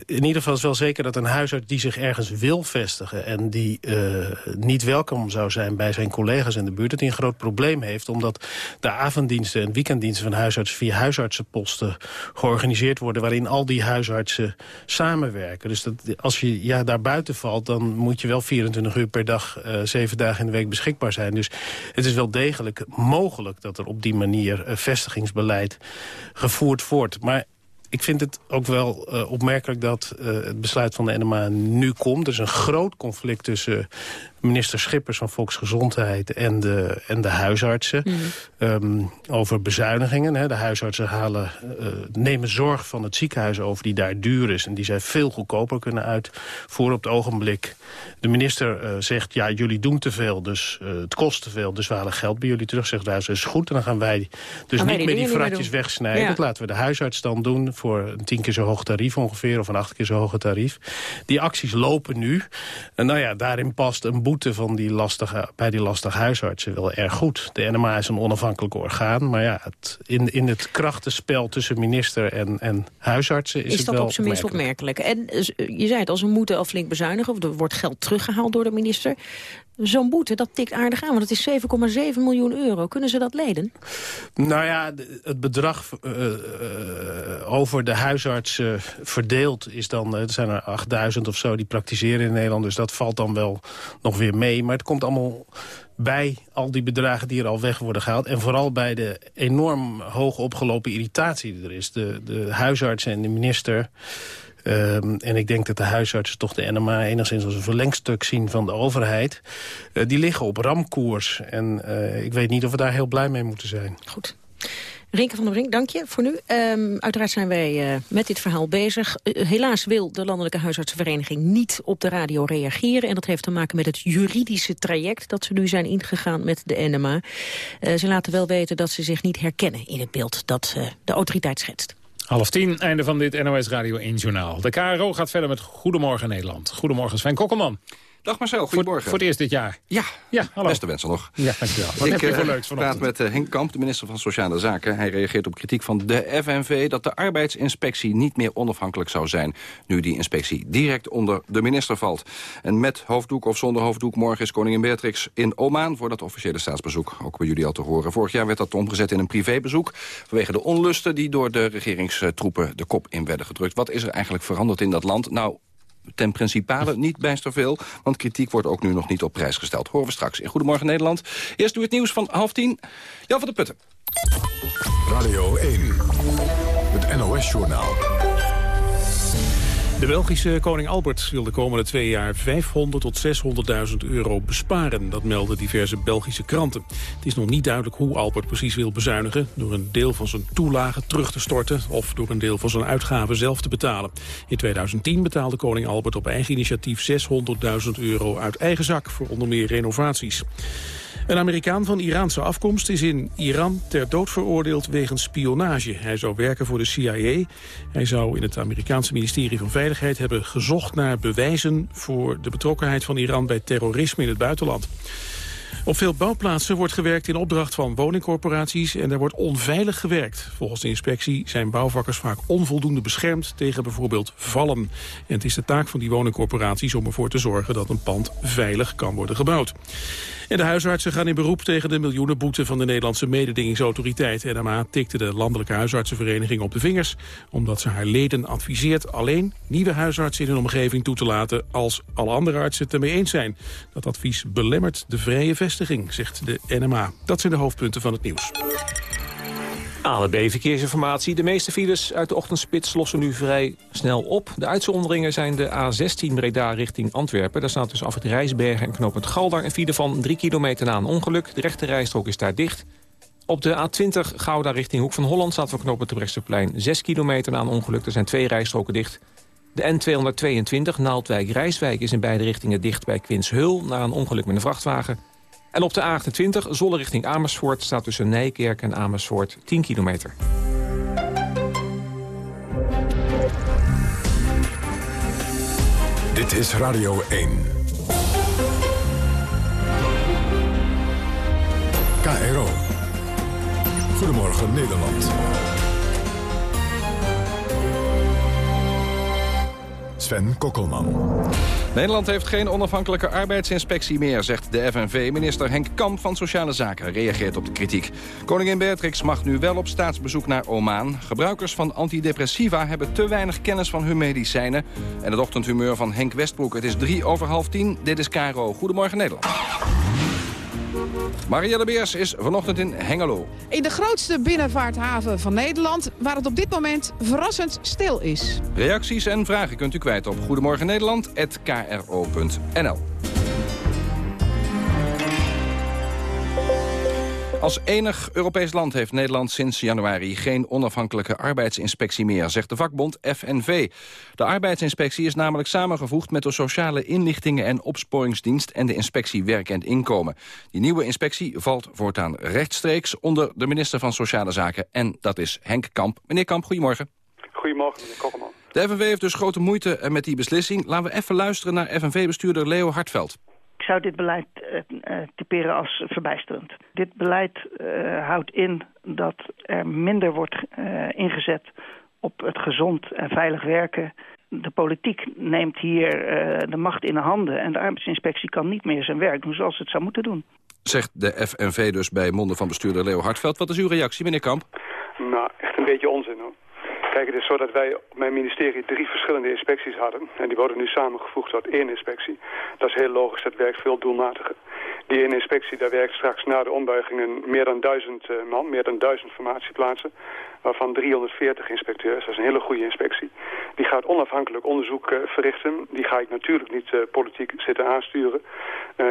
in ieder geval is wel zeker dat een huisarts die zich ergens wil vestigen... en die uh, niet welkom zou zijn bij zijn collega's in de buurt... dat hij een groot probleem heeft, omdat de avonddiensten en weekenddiensten van huisartsen... via huisartsenposten georganiseerd worden... waarin al die huisartsen samenwerken. Dus dat, als je ja, daar buiten valt, dan moet je wel 24 uur per dag... Uh, zeven dagen in de week beschikbaar zijn. Dus het is wel degelijk mogelijk dat er op die manier vestigingsbeleid gevoerd wordt. Maar ik vind het ook wel uh, opmerkelijk dat uh, het besluit van de NMA nu komt. Er is een groot conflict tussen minister Schippers van Volksgezondheid en de, en de huisartsen. Mm. Um, over bezuinigingen. Hè. De huisartsen halen, uh, nemen zorg van het ziekenhuis over die daar duur is. En die zij veel goedkoper kunnen uitvoeren op het ogenblik. De minister uh, zegt, ja, jullie doen te veel, dus uh, het kost te veel. Dus we halen geld bij jullie terug. Zegt de huisarts, is goed. En dan gaan wij dus gaan niet wij meer die fratjes wegsnijden. Ja. Dat laten we de huisarts dan doen voor een tien keer zo hoog tarief ongeveer. Of een acht keer zo hoge tarief. Die acties lopen nu. En nou ja, daarin past een boete van die lastige, bij die lastige huisartsen wel erg goed. De NMA is een onafhankelijk orgaan, maar ja, het, in, in het krachtenspel tussen minister en, en huisartsen is, is het dat wel op zijn minst opmerkelijk. En je zei het, als we moeten al flink bezuinigen, of er wordt geld teruggehaald door de minister, Zo'n boete, dat tikt aardig aan, want het is 7,7 miljoen euro. Kunnen ze dat leden? Nou ja, het bedrag uh, uh, over de huisarts uh, verdeeld is dan... er zijn er 8000 of zo die praktiseren in Nederland, dus dat valt dan wel nog weer mee. Maar het komt allemaal bij al die bedragen die er al weg worden gehaald... en vooral bij de enorm hoog opgelopen irritatie die er is. De, de huisarts en de minister... Ehm, en ik denk dat de huisartsen toch de NMA enigszins als een verlengstuk zien van de overheid. Uh, die liggen op ramkoers. En uh, ik weet niet of we daar heel blij mee moeten zijn. Goed. Rinke van der Brink, dank je voor nu. Um, uiteraard zijn wij uh, met dit verhaal bezig. Uh, helaas wil de Landelijke Huisartsenvereniging niet op de radio reageren. En dat heeft te maken met het juridische traject dat ze nu zijn ingegaan met de NMA. Ze laten wel weten dat ze zich niet herkennen in het beeld dat de autoriteit schetst. Half tien, einde van dit NOS Radio 1 Journaal. De KRO gaat verder met Goedemorgen Nederland. Goedemorgen Sven Kokkelman. Dag Marcel, goedemorgen. Voor, voor het eerst dit jaar. Ja, ja hallo. beste wensen nog. Ja, dankjewel. Wat ik heb je voor uh, leuks praat met uh, Henk Kamp, de minister van Sociale Zaken. Hij reageert op kritiek van de FNV dat de arbeidsinspectie niet meer onafhankelijk zou zijn. Nu die inspectie direct onder de minister valt. En met hoofddoek of zonder hoofddoek, morgen is koningin Beatrix in Oman voor dat officiële staatsbezoek. Ook bij jullie al te horen. Vorig jaar werd dat omgezet in een privébezoek. Vanwege de onlusten die door de regeringstroepen de kop in werden gedrukt. Wat is er eigenlijk veranderd in dat land? Nou, ten principale niet bijster veel, want kritiek wordt ook nu nog niet op prijs gesteld. Horen we straks in Goedemorgen Nederland. Eerst nu het nieuws van half tien. Jan van der Putten. Radio 1, het NOS-journaal. De Belgische koning Albert wil de komende twee jaar 500 tot 600.000 euro besparen. Dat melden diverse Belgische kranten. Het is nog niet duidelijk hoe Albert precies wil bezuinigen... door een deel van zijn toelagen terug te storten... of door een deel van zijn uitgaven zelf te betalen. In 2010 betaalde koning Albert op eigen initiatief 600.000 euro uit eigen zak... voor onder meer renovaties. Een Amerikaan van Iraanse afkomst is in Iran ter dood veroordeeld wegens spionage. Hij zou werken voor de CIA. Hij zou in het Amerikaanse ministerie van Veiligheid hebben gezocht naar bewijzen voor de betrokkenheid van Iran bij terrorisme in het buitenland. Op veel bouwplaatsen wordt gewerkt in opdracht van woningcorporaties en er wordt onveilig gewerkt. Volgens de inspectie zijn bouwvakkers vaak onvoldoende beschermd tegen bijvoorbeeld vallen. En het is de taak van die woningcorporaties om ervoor te zorgen dat een pand veilig kan worden gebouwd. En de huisartsen gaan in beroep tegen de miljoenenboete van de Nederlandse mededingingsautoriteit. NMA tikte de Landelijke Huisartsenvereniging op de vingers... omdat ze haar leden adviseert alleen nieuwe huisartsen in hun omgeving toe te laten... als alle andere artsen het ermee eens zijn. Dat advies belemmert de vrije zegt de NMA. Dat zijn de hoofdpunten van het nieuws. ANWB Verkeersinformatie. De meeste files uit de ochtendspits lossen nu vrij snel op. De uitzonderingen zijn de A16 Breda richting Antwerpen. Daar staat tussen af het Rijsbergen en knooppunt Galdar... een file van 3 kilometer na een ongeluk. De rechte rijstrook is daar dicht. Op de A20 Gouda richting Hoek van Holland staat van knooppunt Brechtseplein 6 kilometer na een ongeluk. Er zijn twee rijstroken dicht. De N222 Naaldwijk-Rijswijk is in beide richtingen dicht bij Quinshul... na een ongeluk met een vrachtwagen... En op de A28, Zolle richting Amersfoort, staat tussen Nijkerk en Amersfoort 10 kilometer. Dit is Radio 1. KRO. Goedemorgen Nederland. Sven Kokkelman. Nederland heeft geen onafhankelijke arbeidsinspectie meer, zegt de FNV. Minister Henk Kamp van Sociale Zaken reageert op de kritiek. Koningin Beatrix mag nu wel op staatsbezoek naar Oman. Gebruikers van antidepressiva hebben te weinig kennis van hun medicijnen. En het ochtendhumeur van Henk Westbroek. Het is drie over half tien. Dit is Caro. Goedemorgen Nederland. Marielle Beers is vanochtend in Hengelo. In de grootste binnenvaarthaven van Nederland, waar het op dit moment verrassend stil is. Reacties en vragen kunt u kwijt op Goedemorgen Nederland@kro.nl. Als enig Europees land heeft Nederland sinds januari geen onafhankelijke arbeidsinspectie meer, zegt de vakbond FNV. De arbeidsinspectie is namelijk samengevoegd met de Sociale Inlichtingen en Opsporingsdienst en de Inspectie Werk en Inkomen. Die nieuwe inspectie valt voortaan rechtstreeks onder de minister van Sociale Zaken en dat is Henk Kamp. Meneer Kamp, goedemorgen. Goedemorgen, meneer Kokkelman. De FNV heeft dus grote moeite met die beslissing. Laten we even luisteren naar FNV-bestuurder Leo Hartveld. Ik zou dit beleid uh, typeren als verbijsterend. Dit beleid uh, houdt in dat er minder wordt uh, ingezet op het gezond en veilig werken. De politiek neemt hier de macht in de handen... en de arbeidsinspectie kan niet meer zijn werk doen zoals het zou moeten doen. Zegt de FNV dus bij monden van bestuurder Leo Hartveld. Wat is uw reactie, meneer Kamp? Nou, echt een beetje onzin, hoor. Kijk, het is zo dat wij op mijn ministerie drie verschillende inspecties hadden. En die worden nu samengevoegd tot één inspectie. Dat is heel logisch, dat werkt veel doelmatiger. Die ene inspectie, daar werkt straks na de ombuigingen meer dan duizend man, meer dan duizend formatieplaatsen waarvan 340 inspecteurs. Dat is een hele goede inspectie. Die gaat onafhankelijk onderzoek verrichten. Die ga ik natuurlijk niet politiek zitten aansturen.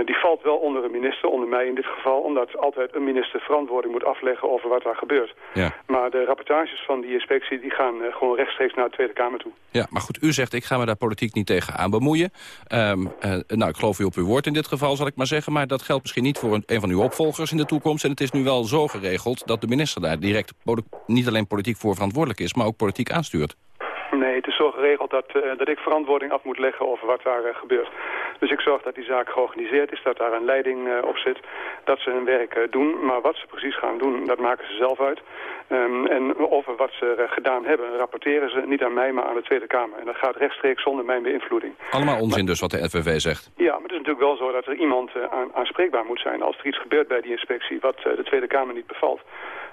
die valt wel onder een minister, onder mij in dit geval, omdat altijd een minister verantwoording moet afleggen over wat daar gebeurt. Ja. Maar de rapportages van die inspectie die gaan gewoon rechtstreeks naar de Tweede Kamer toe. Ja, maar goed, u zegt ik ga me daar politiek niet tegen aan bemoeien. Um, nou, ik geloof u op uw woord in dit geval, zal ik maar zeggen. Maar dat geldt misschien niet voor een, een, van uw opvolgers in de toekomst. En het is nu wel zo geregeld dat de minister daar direct niet alleen politiek voor verantwoordelijk is... maar ook politiek aanstuurt. Nee, het is zo geregeld dat, uh, dat ik verantwoording af moet leggen over wat daar uh, gebeurt. Dus ik zorg dat die zaak georganiseerd is, dat daar een leiding uh, op zit, dat ze hun werk doen. Maar wat ze precies gaan doen, dat maken ze zelf uit. Um, en over wat ze gedaan hebben, rapporteren ze niet aan mij, maar aan de Tweede Kamer. En dat gaat rechtstreeks zonder mijn beïnvloeding. Allemaal onzin dus wat de FNV zegt? Ja, maar het is natuurlijk wel zo dat er iemand aan, aanspreekbaar moet zijn als er iets gebeurt bij die inspectie wat de Tweede Kamer niet bevalt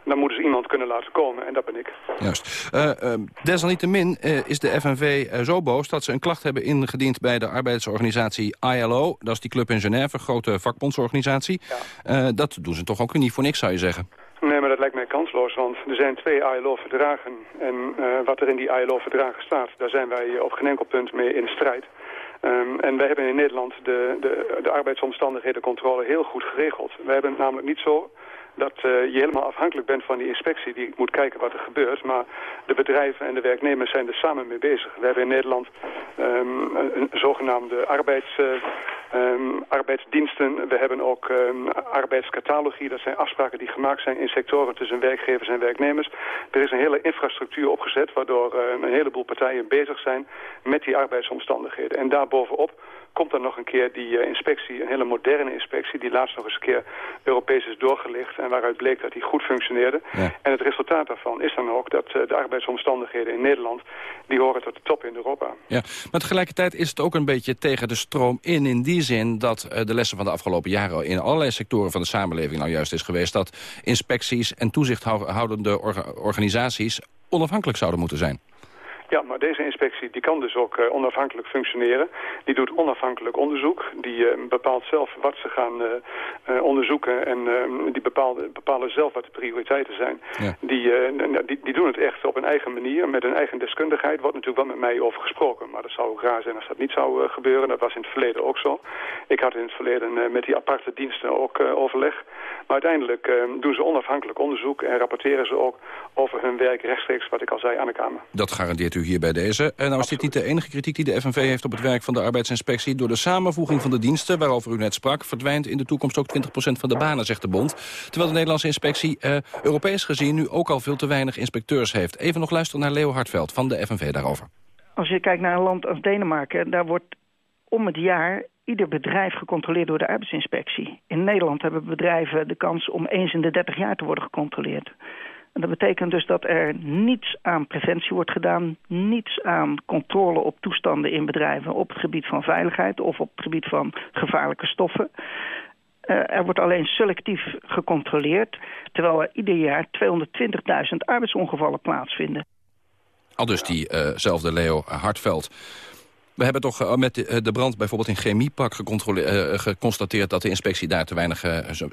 dan moeten ze iemand kunnen laten komen. En dat ben ik. Juist. Uh, uh, desalniettemin uh, is de FNV zo boos dat ze een klacht hebben ingediend bij de arbeidsorganisatie ILO. Dat is die club in Genève, grote vakbondsorganisatie. Ja. dat doen ze toch ook niet voor niks, zou je zeggen? Nee, maar dat lijkt mij kansloos, want er zijn twee ILO-verdragen. En wat er in die ILO-verdragen staat, daar zijn wij op geen enkel punt mee in strijd. Um, en wij hebben in Nederland de, de, de arbeidsomstandighedencontrole heel goed geregeld. Wij hebben het namelijk niet zo dat uh, je helemaal afhankelijk bent van die inspectie die moet kijken wat er gebeurt. Maar de bedrijven en de werknemers zijn er samen mee bezig. We hebben in Nederland um, een, zogenaamde arbeids, uh, um, arbeidsdiensten. We hebben ook arbeidscatalogie. Dat zijn afspraken die gemaakt zijn in sectoren tussen werkgevers en werknemers. Er is een hele infrastructuur opgezet waardoor uh, een heleboel partijen bezig zijn met die arbeidsomstandigheden. En daarbovenop komt er nog een keer die uh, inspectie, een hele moderne inspectie... die laatst nog eens een keer Europees is doorgelicht... en waaruit bleek dat die goed functioneerde. En het resultaat daarvan is dan ook dat uh, de arbeidsomstandigheden in Nederland... die horen tot de top in Europa. Ja, maar tegelijkertijd is het ook een beetje tegen de stroom in... in die zin dat uh, de lessen van de afgelopen jaren... in allerlei sectoren van de samenleving nou juist is geweest... dat inspecties en toezichthoudende orga organisaties onafhankelijk zouden moeten zijn. Ja, maar deze inspectie die kan dus ook uh, onafhankelijk functioneren. Die doet onafhankelijk onderzoek. Die uh, bepaalt zelf wat ze gaan uh, onderzoeken. En die bepalen, bepalen zelf wat de prioriteiten zijn. Ja. Die, die, die, doen het echt op een eigen manier. Met een eigen deskundigheid. Wordt natuurlijk wel met mij over gesproken. Maar dat zou ook raar zijn als dat niet zou gebeuren. Dat was in het verleden ook zo. Ik had in het verleden met die aparte diensten ook overleg. Maar uiteindelijk doen ze onafhankelijk onderzoek. En rapporteren ze ook over hun werk rechtstreeks, wat ik al zei, aan de Kamer. Dat garandeert u hier bij deze. En nou is dit niet de enige kritiek die de FNV heeft op het werk van de arbeidsinspectie. Door de samenvoeging van de diensten, waarover u net sprak... verdwijnt in de toekomst ook 20% van de banen, zegt de bond. Terwijl de Nederlandse inspectie uh, Europees gezien nu ook al veel te weinig inspecteurs heeft. Even nog luisteren naar Leo Hartveld van de FNV daarover. Als je kijkt naar een land als Denemarken, daar wordt om het jaar ieder bedrijf gecontroleerd door de arbeidsinspectie. In Nederland hebben bedrijven de kans om eens in de 30 jaar te worden gecontroleerd. En dat betekent dus dat er niets aan preventie wordt gedaan... niets aan controle op toestanden in bedrijven... op het gebied van veiligheid of op het gebied van gevaarlijke stoffen. Uh, er wordt alleen selectief gecontroleerd... terwijl er ieder jaar 220.000 arbeidsongevallen plaatsvinden. Al dus diezelfde uh Leo Hartveld... We hebben toch uh, met de, de, brand bijvoorbeeld in Chemiepak uh, geconstateerd... dat de inspectie daar te weinig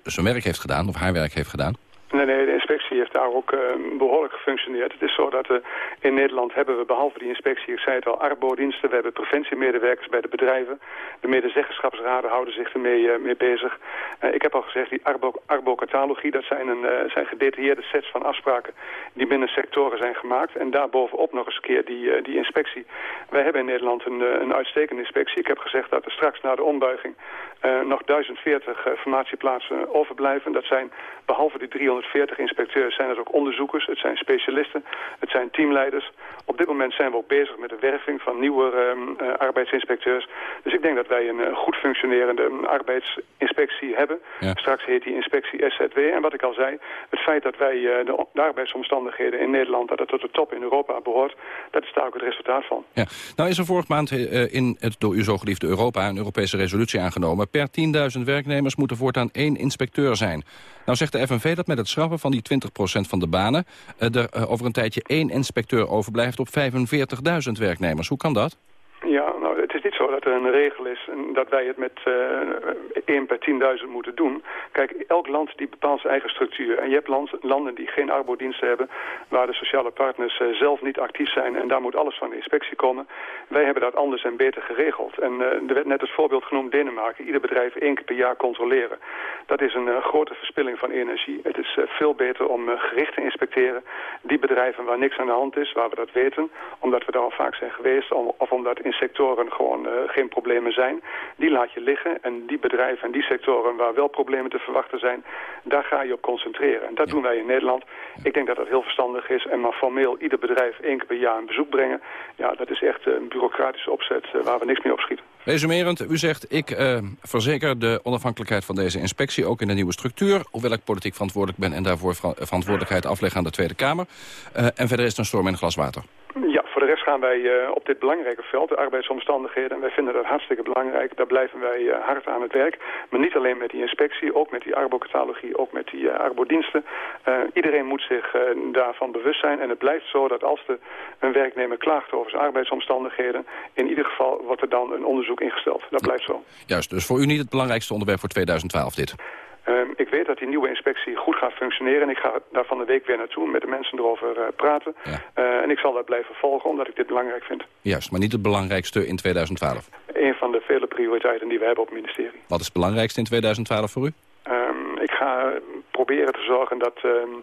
zijn werk heeft gedaan, of haar werk heeft gedaan? Nee, nee, de inspectie heeft daar ook uh, behoorlijk gefunctioneerd. Het is zo dat we in Nederland hebben we behalve die inspectie, ik zei het al, arbodiensten. We hebben preventiemedewerkers bij de bedrijven. De medezeggenschapsraden houden zich ermee uh, mee bezig. Uh, ik heb al gezegd, die arbo, arbocatalogie, dat zijn, een, zijn gedetailleerde sets van afspraken die binnen sectoren zijn gemaakt. En daarbovenop nog eens een keer die, die inspectie. Wij hebben in Nederland een, een uitstekende inspectie. Ik heb gezegd dat er straks na de ombuiging nog 1040 formatieplaatsen overblijven. Dat zijn behalve die 340 inspecteurs zijn het ook onderzoekers, het zijn specialisten, het zijn teamleiders. Op dit moment zijn we ook bezig met de werving van nieuwe uh, arbeidsinspecteurs. Dus ik denk dat wij een uh, goed functionerende um, arbeidsinspectie hebben. Ja. Straks heet die inspectie SZW. En wat ik al zei, het feit dat wij uh, de, de, arbeidsomstandigheden in Nederland, dat het tot de top in Europa behoort, dat is daar ook het resultaat van. Ja. Nou is er vorige maand in het door u zo geliefde Europa een Europese resolutie aangenomen. Per 10.000 werknemers moet er voortaan één inspecteur zijn. Nou zegt de FNV dat met het schrappen van die 20% van de banen... er uh, over een tijdje één inspecteur overblijft op 45.000 werknemers. Hoe kan dat? Ja, is niet zo dat er een regel is dat wij het met uh, 1 per 10.000 moeten doen. Kijk, elk land die bepaalt zijn eigen structuur. En je hebt land, landen die geen arbodiensten hebben, waar de sociale partners uh, zelf niet actief zijn. En daar moet alles van de inspectie komen. Wij hebben dat anders en beter geregeld. En uh, er werd net het voorbeeld genoemd Denemarken. Ieder bedrijf één keer per jaar controleren. Dat is een grote verspilling van energie. Het is veel beter om gericht te inspecteren. Die bedrijven waar niks aan de hand is, waar we dat weten. Omdat we daar al vaak zijn geweest. Of omdat in sectoren gewoon geen problemen zijn. Die laat je liggen. En die bedrijven en die sectoren waar wel problemen te verwachten zijn. Daar ga je op concentreren. En dat doen wij in Nederland. Ik denk dat dat heel verstandig is. En maar formeel ieder bedrijf één keer per jaar een bezoek brengen. Ja, dat is echt een bureaucratische opzet uh, waar we niks meer op schieten. Resumerend, u zegt ik uh, verzeker de onafhankelijkheid van deze inspectie... ook in de nieuwe structuur, hoewel ik politiek verantwoordelijk ben... en daarvoor verantwoordelijkheid afleg aan de Tweede Kamer. En verder is het een storm in een glas water. Gaan wij uh, op dit belangrijke veld, de arbeidsomstandigheden. En wij vinden dat hartstikke belangrijk. Daar blijven wij uh, hard aan het werk. Maar niet alleen met die inspectie, ook met die arbocatalogie, ook met die uh, arbodiensten. iedereen moet zich daarvan bewust zijn. En het blijft zo dat als de, een werknemer klaagt over zijn arbeidsomstandigheden... in ieder geval wordt er dan een onderzoek ingesteld. Dat blijft zo. Juist, dus voor u niet het belangrijkste onderwerp voor 2012 dit? Um, ik weet dat die nieuwe inspectie goed gaat functioneren. En ik ga daar van de week weer naartoe met de mensen erover uh, praten. Ja. Uh, en ik zal dat blijven volgen, omdat ik dit belangrijk vind. Juist, maar niet het belangrijkste in 2012? Een van de vele prioriteiten die we hebben op het ministerie. Wat is het belangrijkste in 2012 voor u? Um, ik ga proberen te zorgen dat... Um,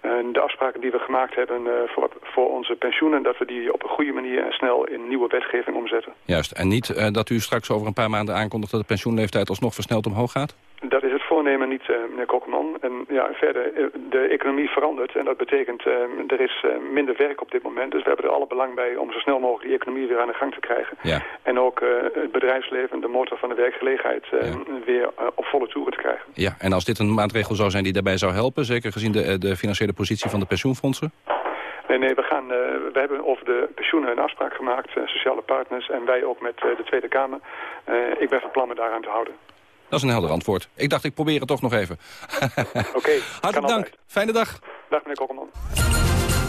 en de afspraken die we gemaakt hebben voor, voor, onze pensioenen... dat we die op een goede manier en snel in nieuwe wetgeving omzetten. Juist, en niet dat u straks over een paar maanden aankondigt... dat de pensioenleeftijd alsnog versneld omhoog gaat? Dat is het voornemen niet, uh, meneer Kokkelman. En ja, verder, de economie verandert en dat betekent er is minder werk op dit moment. Dus we hebben er alle belang bij om zo snel mogelijk die economie weer aan de gang te krijgen. Ja. En ook het bedrijfsleven, de motor van de werkgelegenheid, ja. weer op volle toeren te krijgen. Ja, en als dit een maatregel zou zijn die daarbij zou helpen, zeker gezien de, de financiële positie van de pensioenfondsen? Nee, nee, we, gaan, uh, we hebben over de pensioenen een afspraak gemaakt, uh, sociale partners en wij ook met uh, de Tweede Kamer. ik ben van plan me daaraan te houden. Dat is een helder antwoord. Ik dacht, ik probeer het toch nog even. Oké. Okay, Hartelijk dank. Fijne dag. Dag meneer Kokkelman.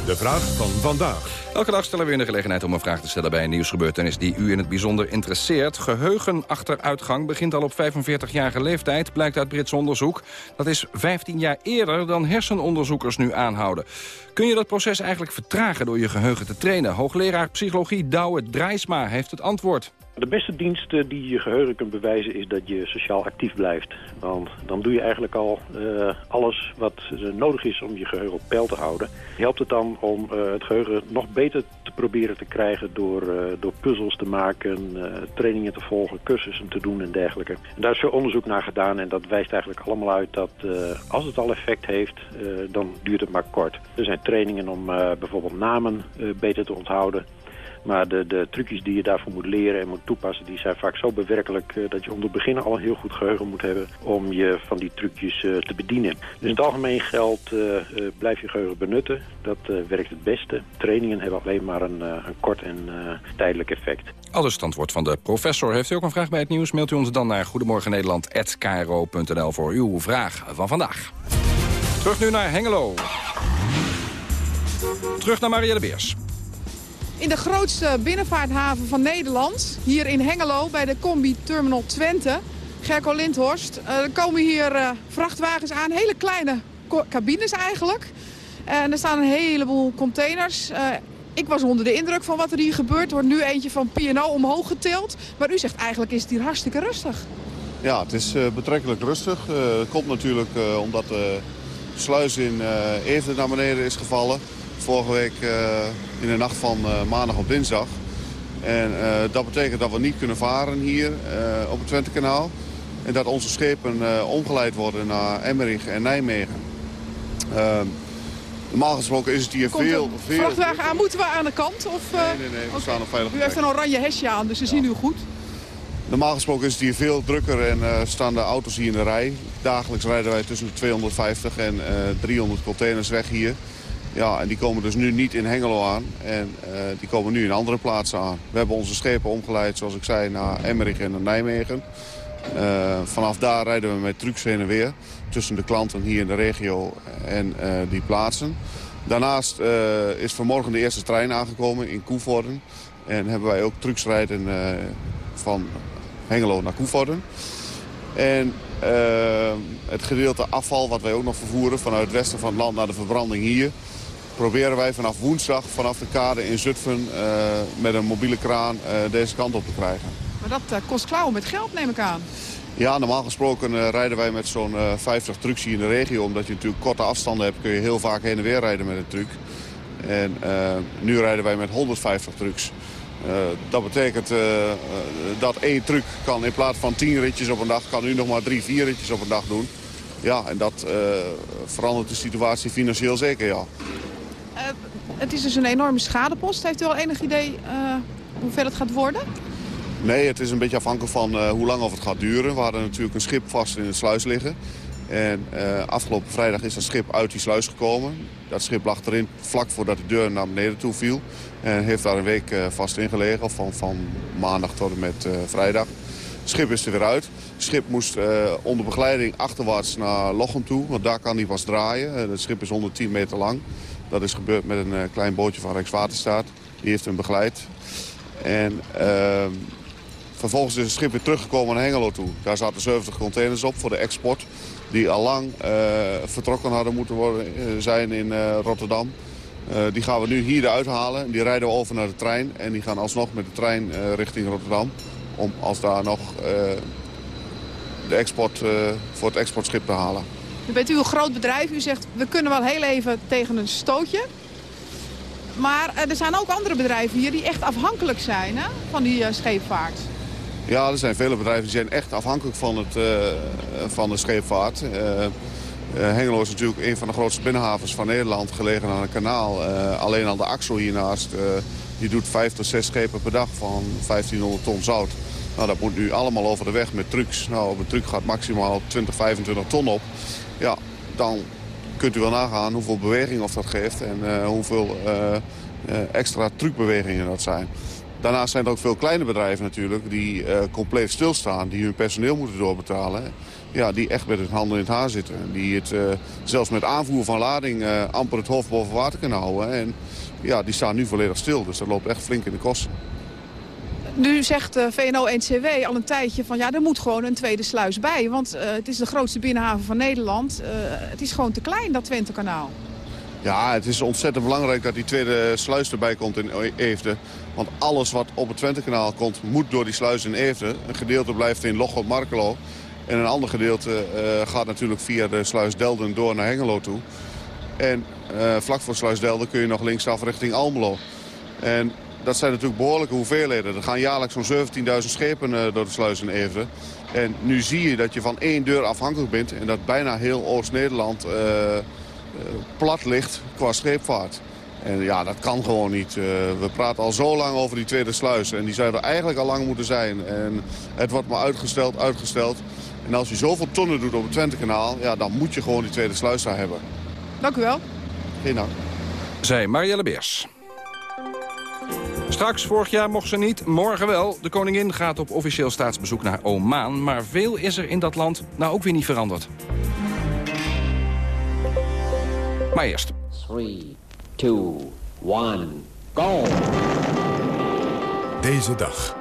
De vraag van vandaag. Elke dag stellen we u de gelegenheid om een vraag te stellen bij een nieuwsgebeurtenis die u in het bijzonder interesseert. Geheugenachteruitgang begint al op 45-jarige leeftijd, blijkt uit Brits onderzoek. Dat is 15 jaar eerder dan hersenonderzoekers nu aanhouden. Kun je dat proces eigenlijk vertragen door je geheugen te trainen? Hoogleraar psychologie Douwe Drijsma heeft het antwoord. De beste dienst die je geheugen kunt bewijzen is dat je sociaal actief blijft. Want dan doe je eigenlijk al uh, alles wat uh, nodig is om je geheugen op peil te houden. Helpt het dan om uh, het geheugen nog beter te proberen te krijgen door, door puzzels te maken, trainingen te volgen, cursussen te doen en dergelijke. Daar is veel onderzoek naar gedaan en dat wijst eigenlijk allemaal uit dat als het al effect heeft, dan duurt het maar kort. Er zijn trainingen om bijvoorbeeld namen beter te onthouden. Maar de, de trucjes die je daarvoor moet leren en moet toepassen... die zijn vaak zo bewerkelijk uh, dat je om te beginnen al heel goed geheugen moet hebben... om je van die trucjes uh, te bedienen. Dus in het algemeen geldt, uh, blijf je geheugen benutten. Dat werkt het beste. Trainingen hebben alleen maar een, een kort en tijdelijk effect. Alles standwoord van de professor. Heeft u ook een vraag bij het nieuws? Mailt u ons dan naar goedemorgennederland.kro.nl voor uw vraag van vandaag. Terug nu naar Hengelo. Terug naar Marielle Beers. In de grootste binnenvaarthaven van Nederland, hier in Hengelo bij de Combi Terminal Twente, Gerco Lindhorst, uh, er komen hier uh, vrachtwagens aan, hele kleine cabines eigenlijk. En er staan een heleboel containers. Uh, ik was onder de indruk van wat er hier gebeurt. Er wordt nu eentje van P&O omhoog getild. Maar u zegt eigenlijk is het hier hartstikke rustig. Ja, het is betrekkelijk rustig. Het komt natuurlijk omdat de sluis in Eefde naar beneden is gevallen vorige week eh, in de nacht van eh, maandag op dinsdag. En eh, dat betekent dat we niet kunnen varen hier op het Twentekanaal. En dat onze schepen omgeleid worden naar Emmerich en Nijmegen. Ehm, normaal gesproken is het hier Komt veel... veel vrachtwagen aan, moeten we aan de kant? Of, nee, nee, nee, we okay. staan op veilig U heeft een oranje hesje aan, dus ze ja. zien u goed. Normaal gesproken is het hier veel drukker en uh, staan de auto's hier in de rij. Dagelijks rijden wij tussen de 250 en uh, 300 containers weg hier. Ja, en die komen dus nu niet in Hengelo aan. En uh, die komen nu in andere plaatsen aan. We hebben onze schepen omgeleid, zoals ik zei, naar Emmerich en naar Nijmegen. Uh, vanaf daar rijden we met trucks heen en weer. Tussen de klanten hier in de regio en uh, die plaatsen. Daarnaast is vanmorgen de eerste trein aangekomen in Koevorden. En hebben wij ook trucks rijden van Hengelo naar Koevoorden. En het gedeelte afval wat wij ook nog vervoeren vanuit het westen van het land naar de verbranding hier proberen wij vanaf woensdag vanaf de kade in Zutphen met een mobiele kraan deze kant op te krijgen. Maar dat kost klauwen met geld, neem ik aan. Ja, normaal gesproken rijden wij met zo'n 50 trucks hier in de regio. Omdat je natuurlijk korte afstanden hebt, kun je heel vaak heen en weer rijden met een truck. En nu rijden wij met 150 trucks. dat betekent dat één truck kan in plaats van 10 ritjes op een dag... kan nu nog maar drie, vier ritjes op een dag doen. Ja, en dat verandert de situatie financieel zeker, ja. Het is dus een enorme schadepost. Heeft u al enig idee hoeveel het gaat worden? Nee, het is een beetje afhankelijk van uh, hoe lang of het gaat duren. We hadden natuurlijk een schip vast in de sluis liggen. En afgelopen vrijdag is dat schip uit die sluis gekomen. Dat schip lag erin vlak voordat de deur naar beneden toe viel. En heeft daar een week vast in gelegen, van, van maandag tot en met vrijdag. Het schip is er weer uit. Het schip moest onder begeleiding achterwaarts naar Lochem toe, want daar kan hij pas draaien. het schip is 110 meter lang. Dat is gebeurd met een klein bootje van Rijkswaterstaat. Die heeft hem begeleid. En ehm, Vervolgens is het schip weer teruggekomen naar Hengelo toe. Daar zaten 70 containers op voor de export. Die al lang uh, vertrokken hadden moeten worden, uh, zijn in Rotterdam. die gaan we nu hier eruit halen. Die rijden we over naar de trein. En die gaan alsnog met de trein richting Rotterdam. Om als daar nog de export voor het exportschip te halen. Nu bent u een groot bedrijf. U zegt we kunnen wel heel even tegen een stootje. Maar er zijn ook andere bedrijven hier die echt afhankelijk zijn hè, van die scheepvaart. Ja, er zijn vele bedrijven die zijn echt afhankelijk van, het, uh, van de scheepvaart. Uh, Hengelo is natuurlijk een van de grootste binnenhavens van Nederland, gelegen aan een kanaal. alleen al de Axel hiernaast, die doet vijf tot zes schepen per dag van 1500 ton zout. Nou, dat moet nu allemaal over de weg met trucks. Nou, op een truck gaat maximaal 20, 25 ton op. Ja, dan kunt u wel nagaan hoeveel beweging of dat geeft en hoeveel extra truckbewegingen dat zijn. Daarnaast zijn er ook veel kleine bedrijven natuurlijk die uh, compleet stilstaan. Die hun personeel moeten doorbetalen. Ja, die echt met het handen in het haar zitten. Die het zelfs met aanvoer van lading amper het hoofd boven water kunnen houden. En ja, die staan nu volledig stil. Dus dat loopt echt flink in de kosten. Nu zegt VNO-NCW al een tijdje van ja, er moet gewoon een tweede sluis bij. Want het is de grootste binnenhaven van Nederland. het is gewoon te klein, dat Twentekanaal. Ja, het is ontzettend belangrijk dat die tweede sluis erbij komt in Eefde. Want alles wat op het Twentekanaal komt, moet door die sluis in Eefde. Een gedeelte blijft in Lochem Markelo. En een ander gedeelte gaat natuurlijk via de sluis Delden door naar Hengelo toe. En vlak voor sluis Delden kun je nog linksaf richting Almelo. En dat zijn natuurlijk behoorlijke hoeveelheden. Er gaan jaarlijks zo'n 17.000 schepen uh, door de sluis in Eefde. En nu zie je dat je van één deur afhankelijk bent... en dat bijna heel Oost-Nederland plat ligt qua scheepvaart. En ja, dat kan gewoon niet. Uh, we praten al zo lang over die tweede sluis. En die zou er eigenlijk al lang moeten zijn. En het wordt maar uitgesteld, uitgesteld. En als je zoveel tonnen doet op het Twentekanaal... Ja, dan moet je gewoon die tweede sluis daar hebben. Dank u wel. Geen dank. Zij Marielle Beers. Straks, vorig jaar mocht ze niet, morgen wel. De koningin gaat op officieel staatsbezoek naar Oman. Maar veel is er in dat land nou ook weer niet veranderd. Maar eerst. 3, 2, 1, go! Deze dag.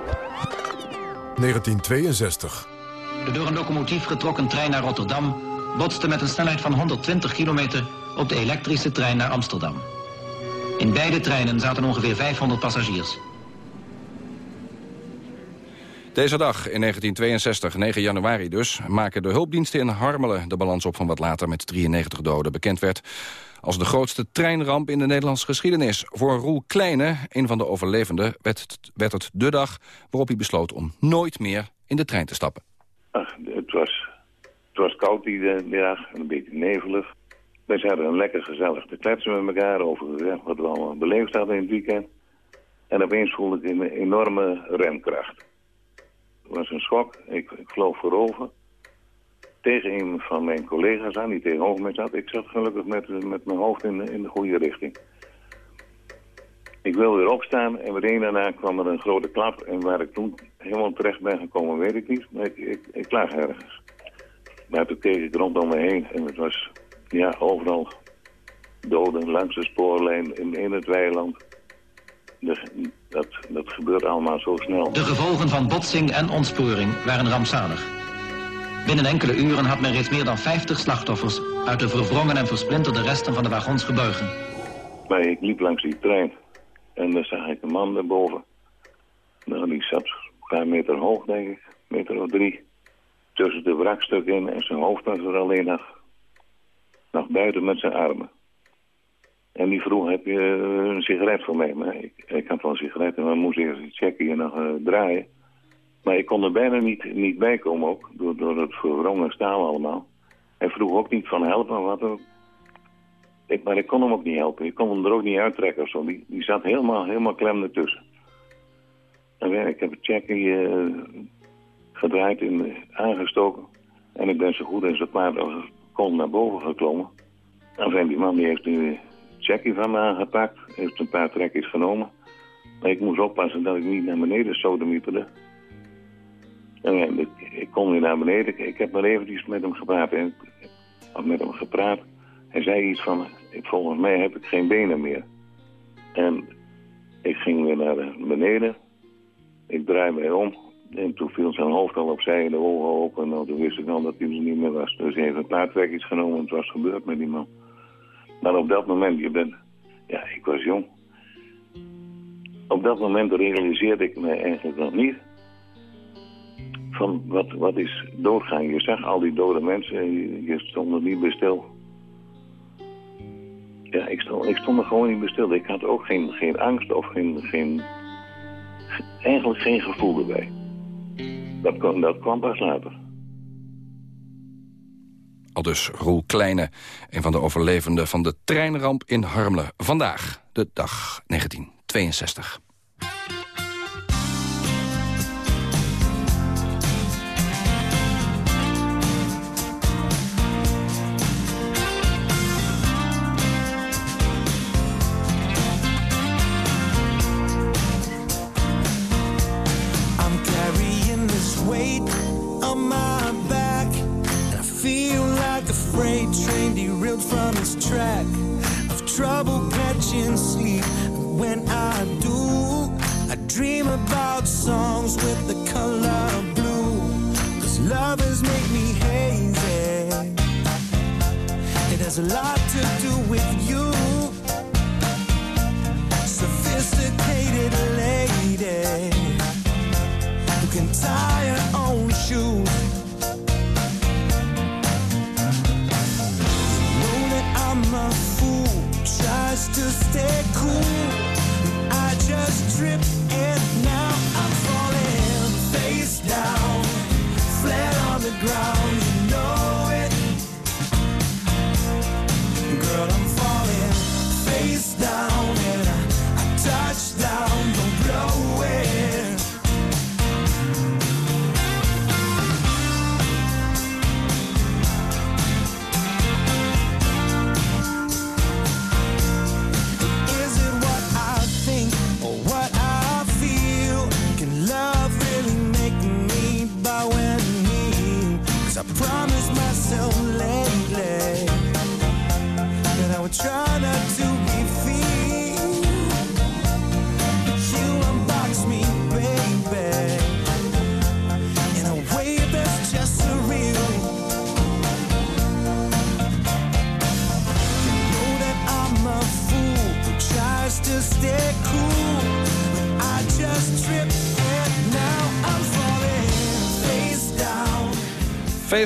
1962. De door een locomotief getrokken trein naar Rotterdam... botste met een snelheid van 120 kilometer op de elektrische trein naar Amsterdam. In beide treinen zaten ongeveer 500 passagiers. Deze dag in 1962, 9 januari dus, maken de hulpdiensten in Harmelen de balans op van wat later met 93 doden bekend werd als de grootste treinramp in de Nederlandse geschiedenis. Voor Roel Kleine, een van de overlevenden, werd het, werd het de dag waarop hij besloot om nooit meer in de trein te stappen. Ach, het, was, het was koud die dag, een beetje nevelig. Wij zaten een lekker gezellig te kletsen met elkaar over wat we allemaal beleefd hadden in het weekend. En opeens voelde ik een enorme remkracht. Het was een schok, ik, ik vloog voorover tegen een van mijn collega's aan die tegenover mij zat. Ik zat gelukkig met, met mijn hoofd in, in de goede richting. Ik wilde weer opstaan en meteen daarna kwam er een grote klap. En waar ik toen helemaal terecht ben gekomen, weet ik niet. Maar ik, ik, ik ergens. Maar toen keek ik rondom me heen en het was ja, overal doden langs de spoorlijn in, in het weiland. de- dat, dat gebeurt allemaal zo snel. De gevolgen van botsing en ontsporing waren rampzalig. Binnen enkele uren had men reeds meer dan 50 slachtoffers... uit de verwrongen en versplinterde resten van de wagons gebuigen. Maar ik liep langs die trein en dan zag ik een man daarboven. Nou, die zat een paar meter hoog, denk ik, meter of drie. Tussen de wrakstukken in en zijn hoofd was er alleen nog, nog buiten met zijn armen. En die vroeg, heb je eh, een sigaret voor mij? Maar ik, ik had wel een sigaret dan moest eerst checken en nog eh, draaien. Maar ik kon er bijna niet, niet bij komen ook, door, door het verwrongen staal allemaal. Hij vroeg ook niet van helpen, wat ook. Ik, maar ik kon hem ook niet helpen. Ik kon hem er ook niet uittrekken of zo. Die, die zat helemaal, helemaal klem ertussen. En ja, ik heb het checkie eh, gedraaid en aangestoken. En ik ben zo goed en zo kwaad kon naar boven geklommen. En zijn die man die heeft nu een checkie van me aangepakt. Heeft een paar trekjes genomen. Maar ik moest oppassen dat ik niet naar beneden sodemieterde. En ik, ik kon weer naar beneden. Ik, heb maar eventjes met hem gepraat. En met hem gepraat. Hij zei iets van, volgens mij heb ik geen benen meer. En ik ging weer naar beneden. Ik draai mij om. En toen viel zijn hoofd al opzij en de ogen open. Nou, toen wist ik al dat hij er niet meer was. Dus hij heeft een paar trekjes genomen en het was gebeurd met die man. Maar op dat moment, je bent... Ja, ik was jong. Op dat moment realiseerde ik me eigenlijk nog niet... van wat, wat is doodgaan. Je zag al die dode mensen en je stond er niet bij stil. Ja, ik stond, ik stond er gewoon niet bij stil. Ik had ook geen, geen angst of geen, geen... Eigenlijk geen gevoel erbij. Dat kwam, dat kwam pas later. Al dus Roel Kleine, een van de overlevenden van de treinramp in Harmelen. Vandaag, de dag 1962.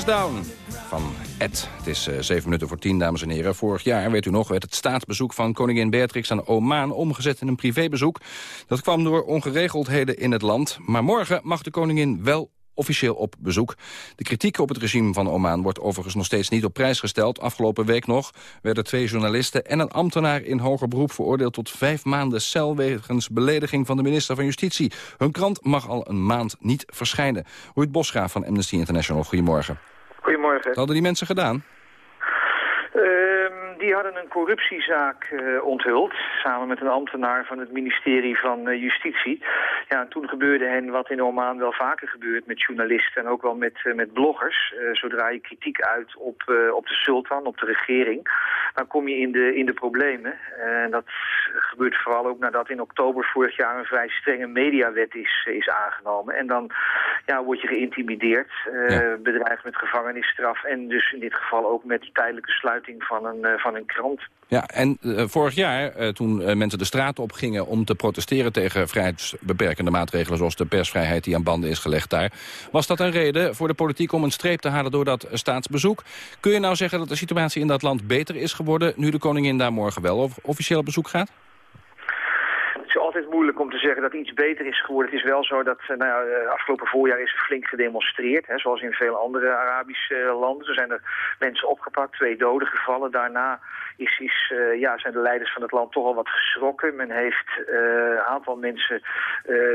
Down van Ed. Het is eh, zeven minuten voor tien, dames en heren. Vorig jaar, weet u nog, werd het staatsbezoek van koningin Beatrix aan Oman omgezet in een privébezoek. Dat kwam door ongeregeldheden in het land. Maar morgen mag de koningin wel officieel op bezoek. De kritiek op het regime van Oman wordt overigens nog steeds niet op prijs gesteld. Afgelopen week nog werden twee journalisten en een ambtenaar in hoger beroep veroordeeld tot vijf maanden cel wegens belediging van de minister van Justitie. Hun krant mag al een maand niet verschijnen. Ruud Bosgraaf van Amnesty International, goedemorgen. Goedemorgen. Wat hadden die mensen gedaan? Ehm, die hadden een corruptiezaak uh, onthuld, samen met een ambtenaar van het ministerie van uh, Justitie. Ja, en toen gebeurde hen wat in Oman wel vaker gebeurt met journalisten en ook wel met, uh, met bloggers. zodra je kritiek uit op, op de sultan, op de regering, dan kom je in de, in de problemen. En dat gebeurt vooral ook nadat in oktober vorig jaar een vrij strenge mediawet is, is aangenomen. En dan ja, word je geïntimideerd, ja. bedreigd met gevangenisstraf en dus in dit geval ook met tijdelijke sluiting van een, een krant. Ja, en uh, vorig jaar, uh, toen mensen de straat op gingen om te protesteren tegen vrijheidsbeperkende maatregelen zoals de persvrijheid die aan banden is gelegd daar, was dat een reden voor de politiek om een streep te halen door dat staatsbezoek. Kun je nou zeggen dat de situatie in dat land beter is geworden nu de koningin daar morgen wel officieel op bezoek gaat? Altijd moeilijk om te zeggen dat iets beter is geworden. Het is wel zo dat nou ja, afgelopen voorjaar is flink gedemonstreerd. Hè, zoals in veel andere Arabische landen. Er zijn er mensen opgepakt, twee doden gevallen. Daarna is, is, ja, zijn de leiders van het land toch al wat geschrokken. Men heeft een aantal mensen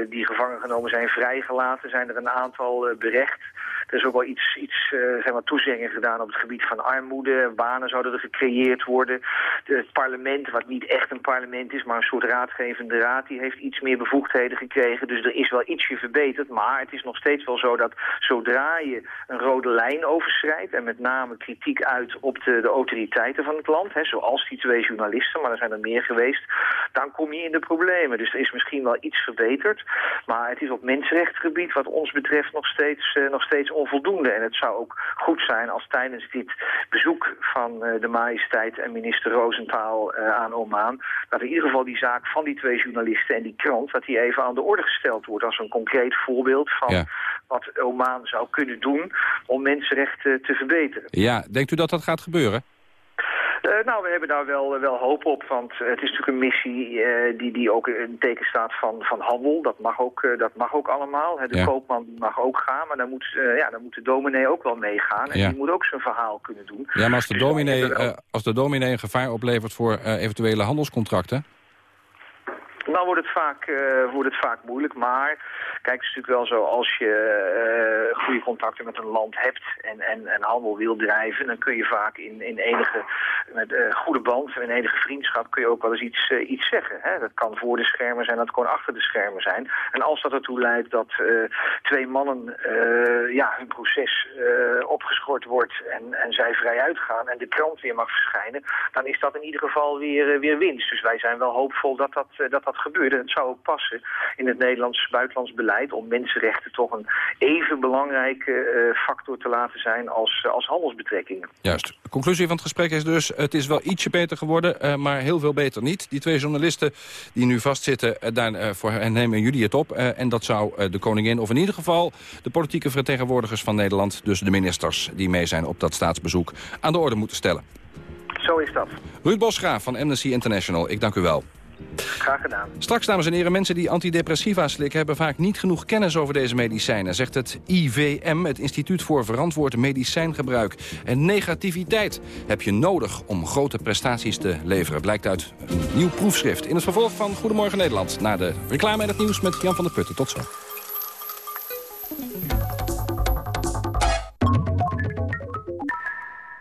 die gevangen genomen zijn vrijgelaten. Zijn er een aantal berecht. Er is ook wel iets, iets zeg maar toezeggingen gedaan op het gebied van armoede. Banen zouden er gecreëerd worden. De, het parlement, wat niet echt een parlement is, maar een soort raadgevende raad, heeft iets meer bevoegdheden gekregen. Dus er is wel ietsje verbeterd. Maar het is nog steeds wel zo dat zodra je een rode lijn overschrijdt... en met name kritiek uit op de, de autoriteiten van het land... Hè, zoals die twee journalisten, maar er zijn er meer geweest... dan kom je in de problemen. Dus er is misschien wel iets verbeterd. Maar het is op mensenrechtengebied wat ons betreft nog steeds, uh, nog steeds onvoldoende. En het zou ook goed zijn als tijdens dit bezoek van uh, de majesteit en minister Rosenthal uh, aan Oman... dat in ieder geval die zaak van die twee journalisten en die krant... dat die even aan de orde gesteld wordt als een concreet voorbeeld van ja. wat Oman zou kunnen doen om mensenrechten te verbeteren. Ja, denkt u dat dat gaat gebeuren? Uh, nou, we hebben daar wel, wel hoop op, want het is natuurlijk een missie uh, die, die ook een teken staat van, van handel. Dat mag ook, uh, dat mag ook allemaal. De ja. koopman mag ook gaan, maar dan moet, ja, dan moet de dominee ook wel meegaan. En ja. die moet ook zijn verhaal kunnen doen. Ja, maar als de, dus dominee, als de dominee een gevaar oplevert voor eventuele handelscontracten... Dan wordt het, vaak, uh, wordt het vaak moeilijk. Maar kijk, het is natuurlijk wel zo, als je uh, goede contacten met een land hebt en, en, en handel wil drijven, dan kun je vaak in, in enige met, uh, goede band en enige vriendschap kun je ook wel eens iets, iets zeggen. Hè? Dat kan voor de schermen zijn, dat kan achter de schermen zijn. En als dat ertoe leidt dat twee mannen ja, hun proces opgeschort wordt en, en zij vrij uitgaan en de krant weer mag verschijnen, dan is dat in ieder geval weer, weer winst. Dus wij zijn wel hoopvol dat dat, dat, dat gebeurt. En het zou ook passen in het Nederlands buitenlands beleid om mensenrechten toch een even belangrijke uh, factor te laten zijn als, uh, als handelsbetrekkingen. Juist. De conclusie van het gesprek is dus, het is wel ietsje beter geworden, uh, maar heel veel beter niet. Die twee journalisten die nu vastzitten, daar voor hen nemen jullie het op. en dat zou de koningin, of in ieder geval de politieke vertegenwoordigers van Nederland, dus de ministers die mee zijn op dat staatsbezoek, aan de orde moeten stellen. Zo is dat. Ruud Bosgraaf van Amnesty International, ik dank u wel. Graag gedaan. Straks, dames en heren, mensen die antidepressiva slikken... hebben vaak niet genoeg kennis over deze medicijnen... zegt het IVM, het Instituut voor Verantwoord Medicijngebruik. En negativiteit heb je nodig om grote prestaties te leveren... blijkt uit een nieuw proefschrift. In het vervolg van Goedemorgen Nederland... na de reclame en het nieuws met Jan van der Putten. Tot zo.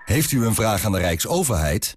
Heeft u een vraag aan de Rijksoverheid?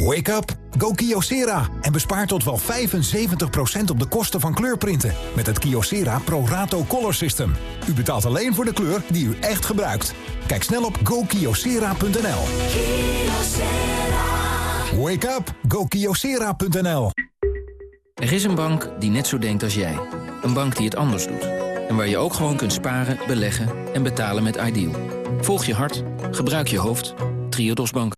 Wake up! Go Kyocera en bespaar tot wel 75% op de kosten van kleurprinten... met het Kyocera Pro Rato Color System. U betaalt alleen voor de kleur die u echt gebruikt. Kijk snel op gokyocera.nl. Wake up! Go Kyocera.nl. Er is een bank die net zo denkt als jij. Een bank die het anders doet. En waar je ook gewoon kunt sparen, beleggen en betalen met Ideal. Volg je hart, gebruik je hoofd. Triodos Bank.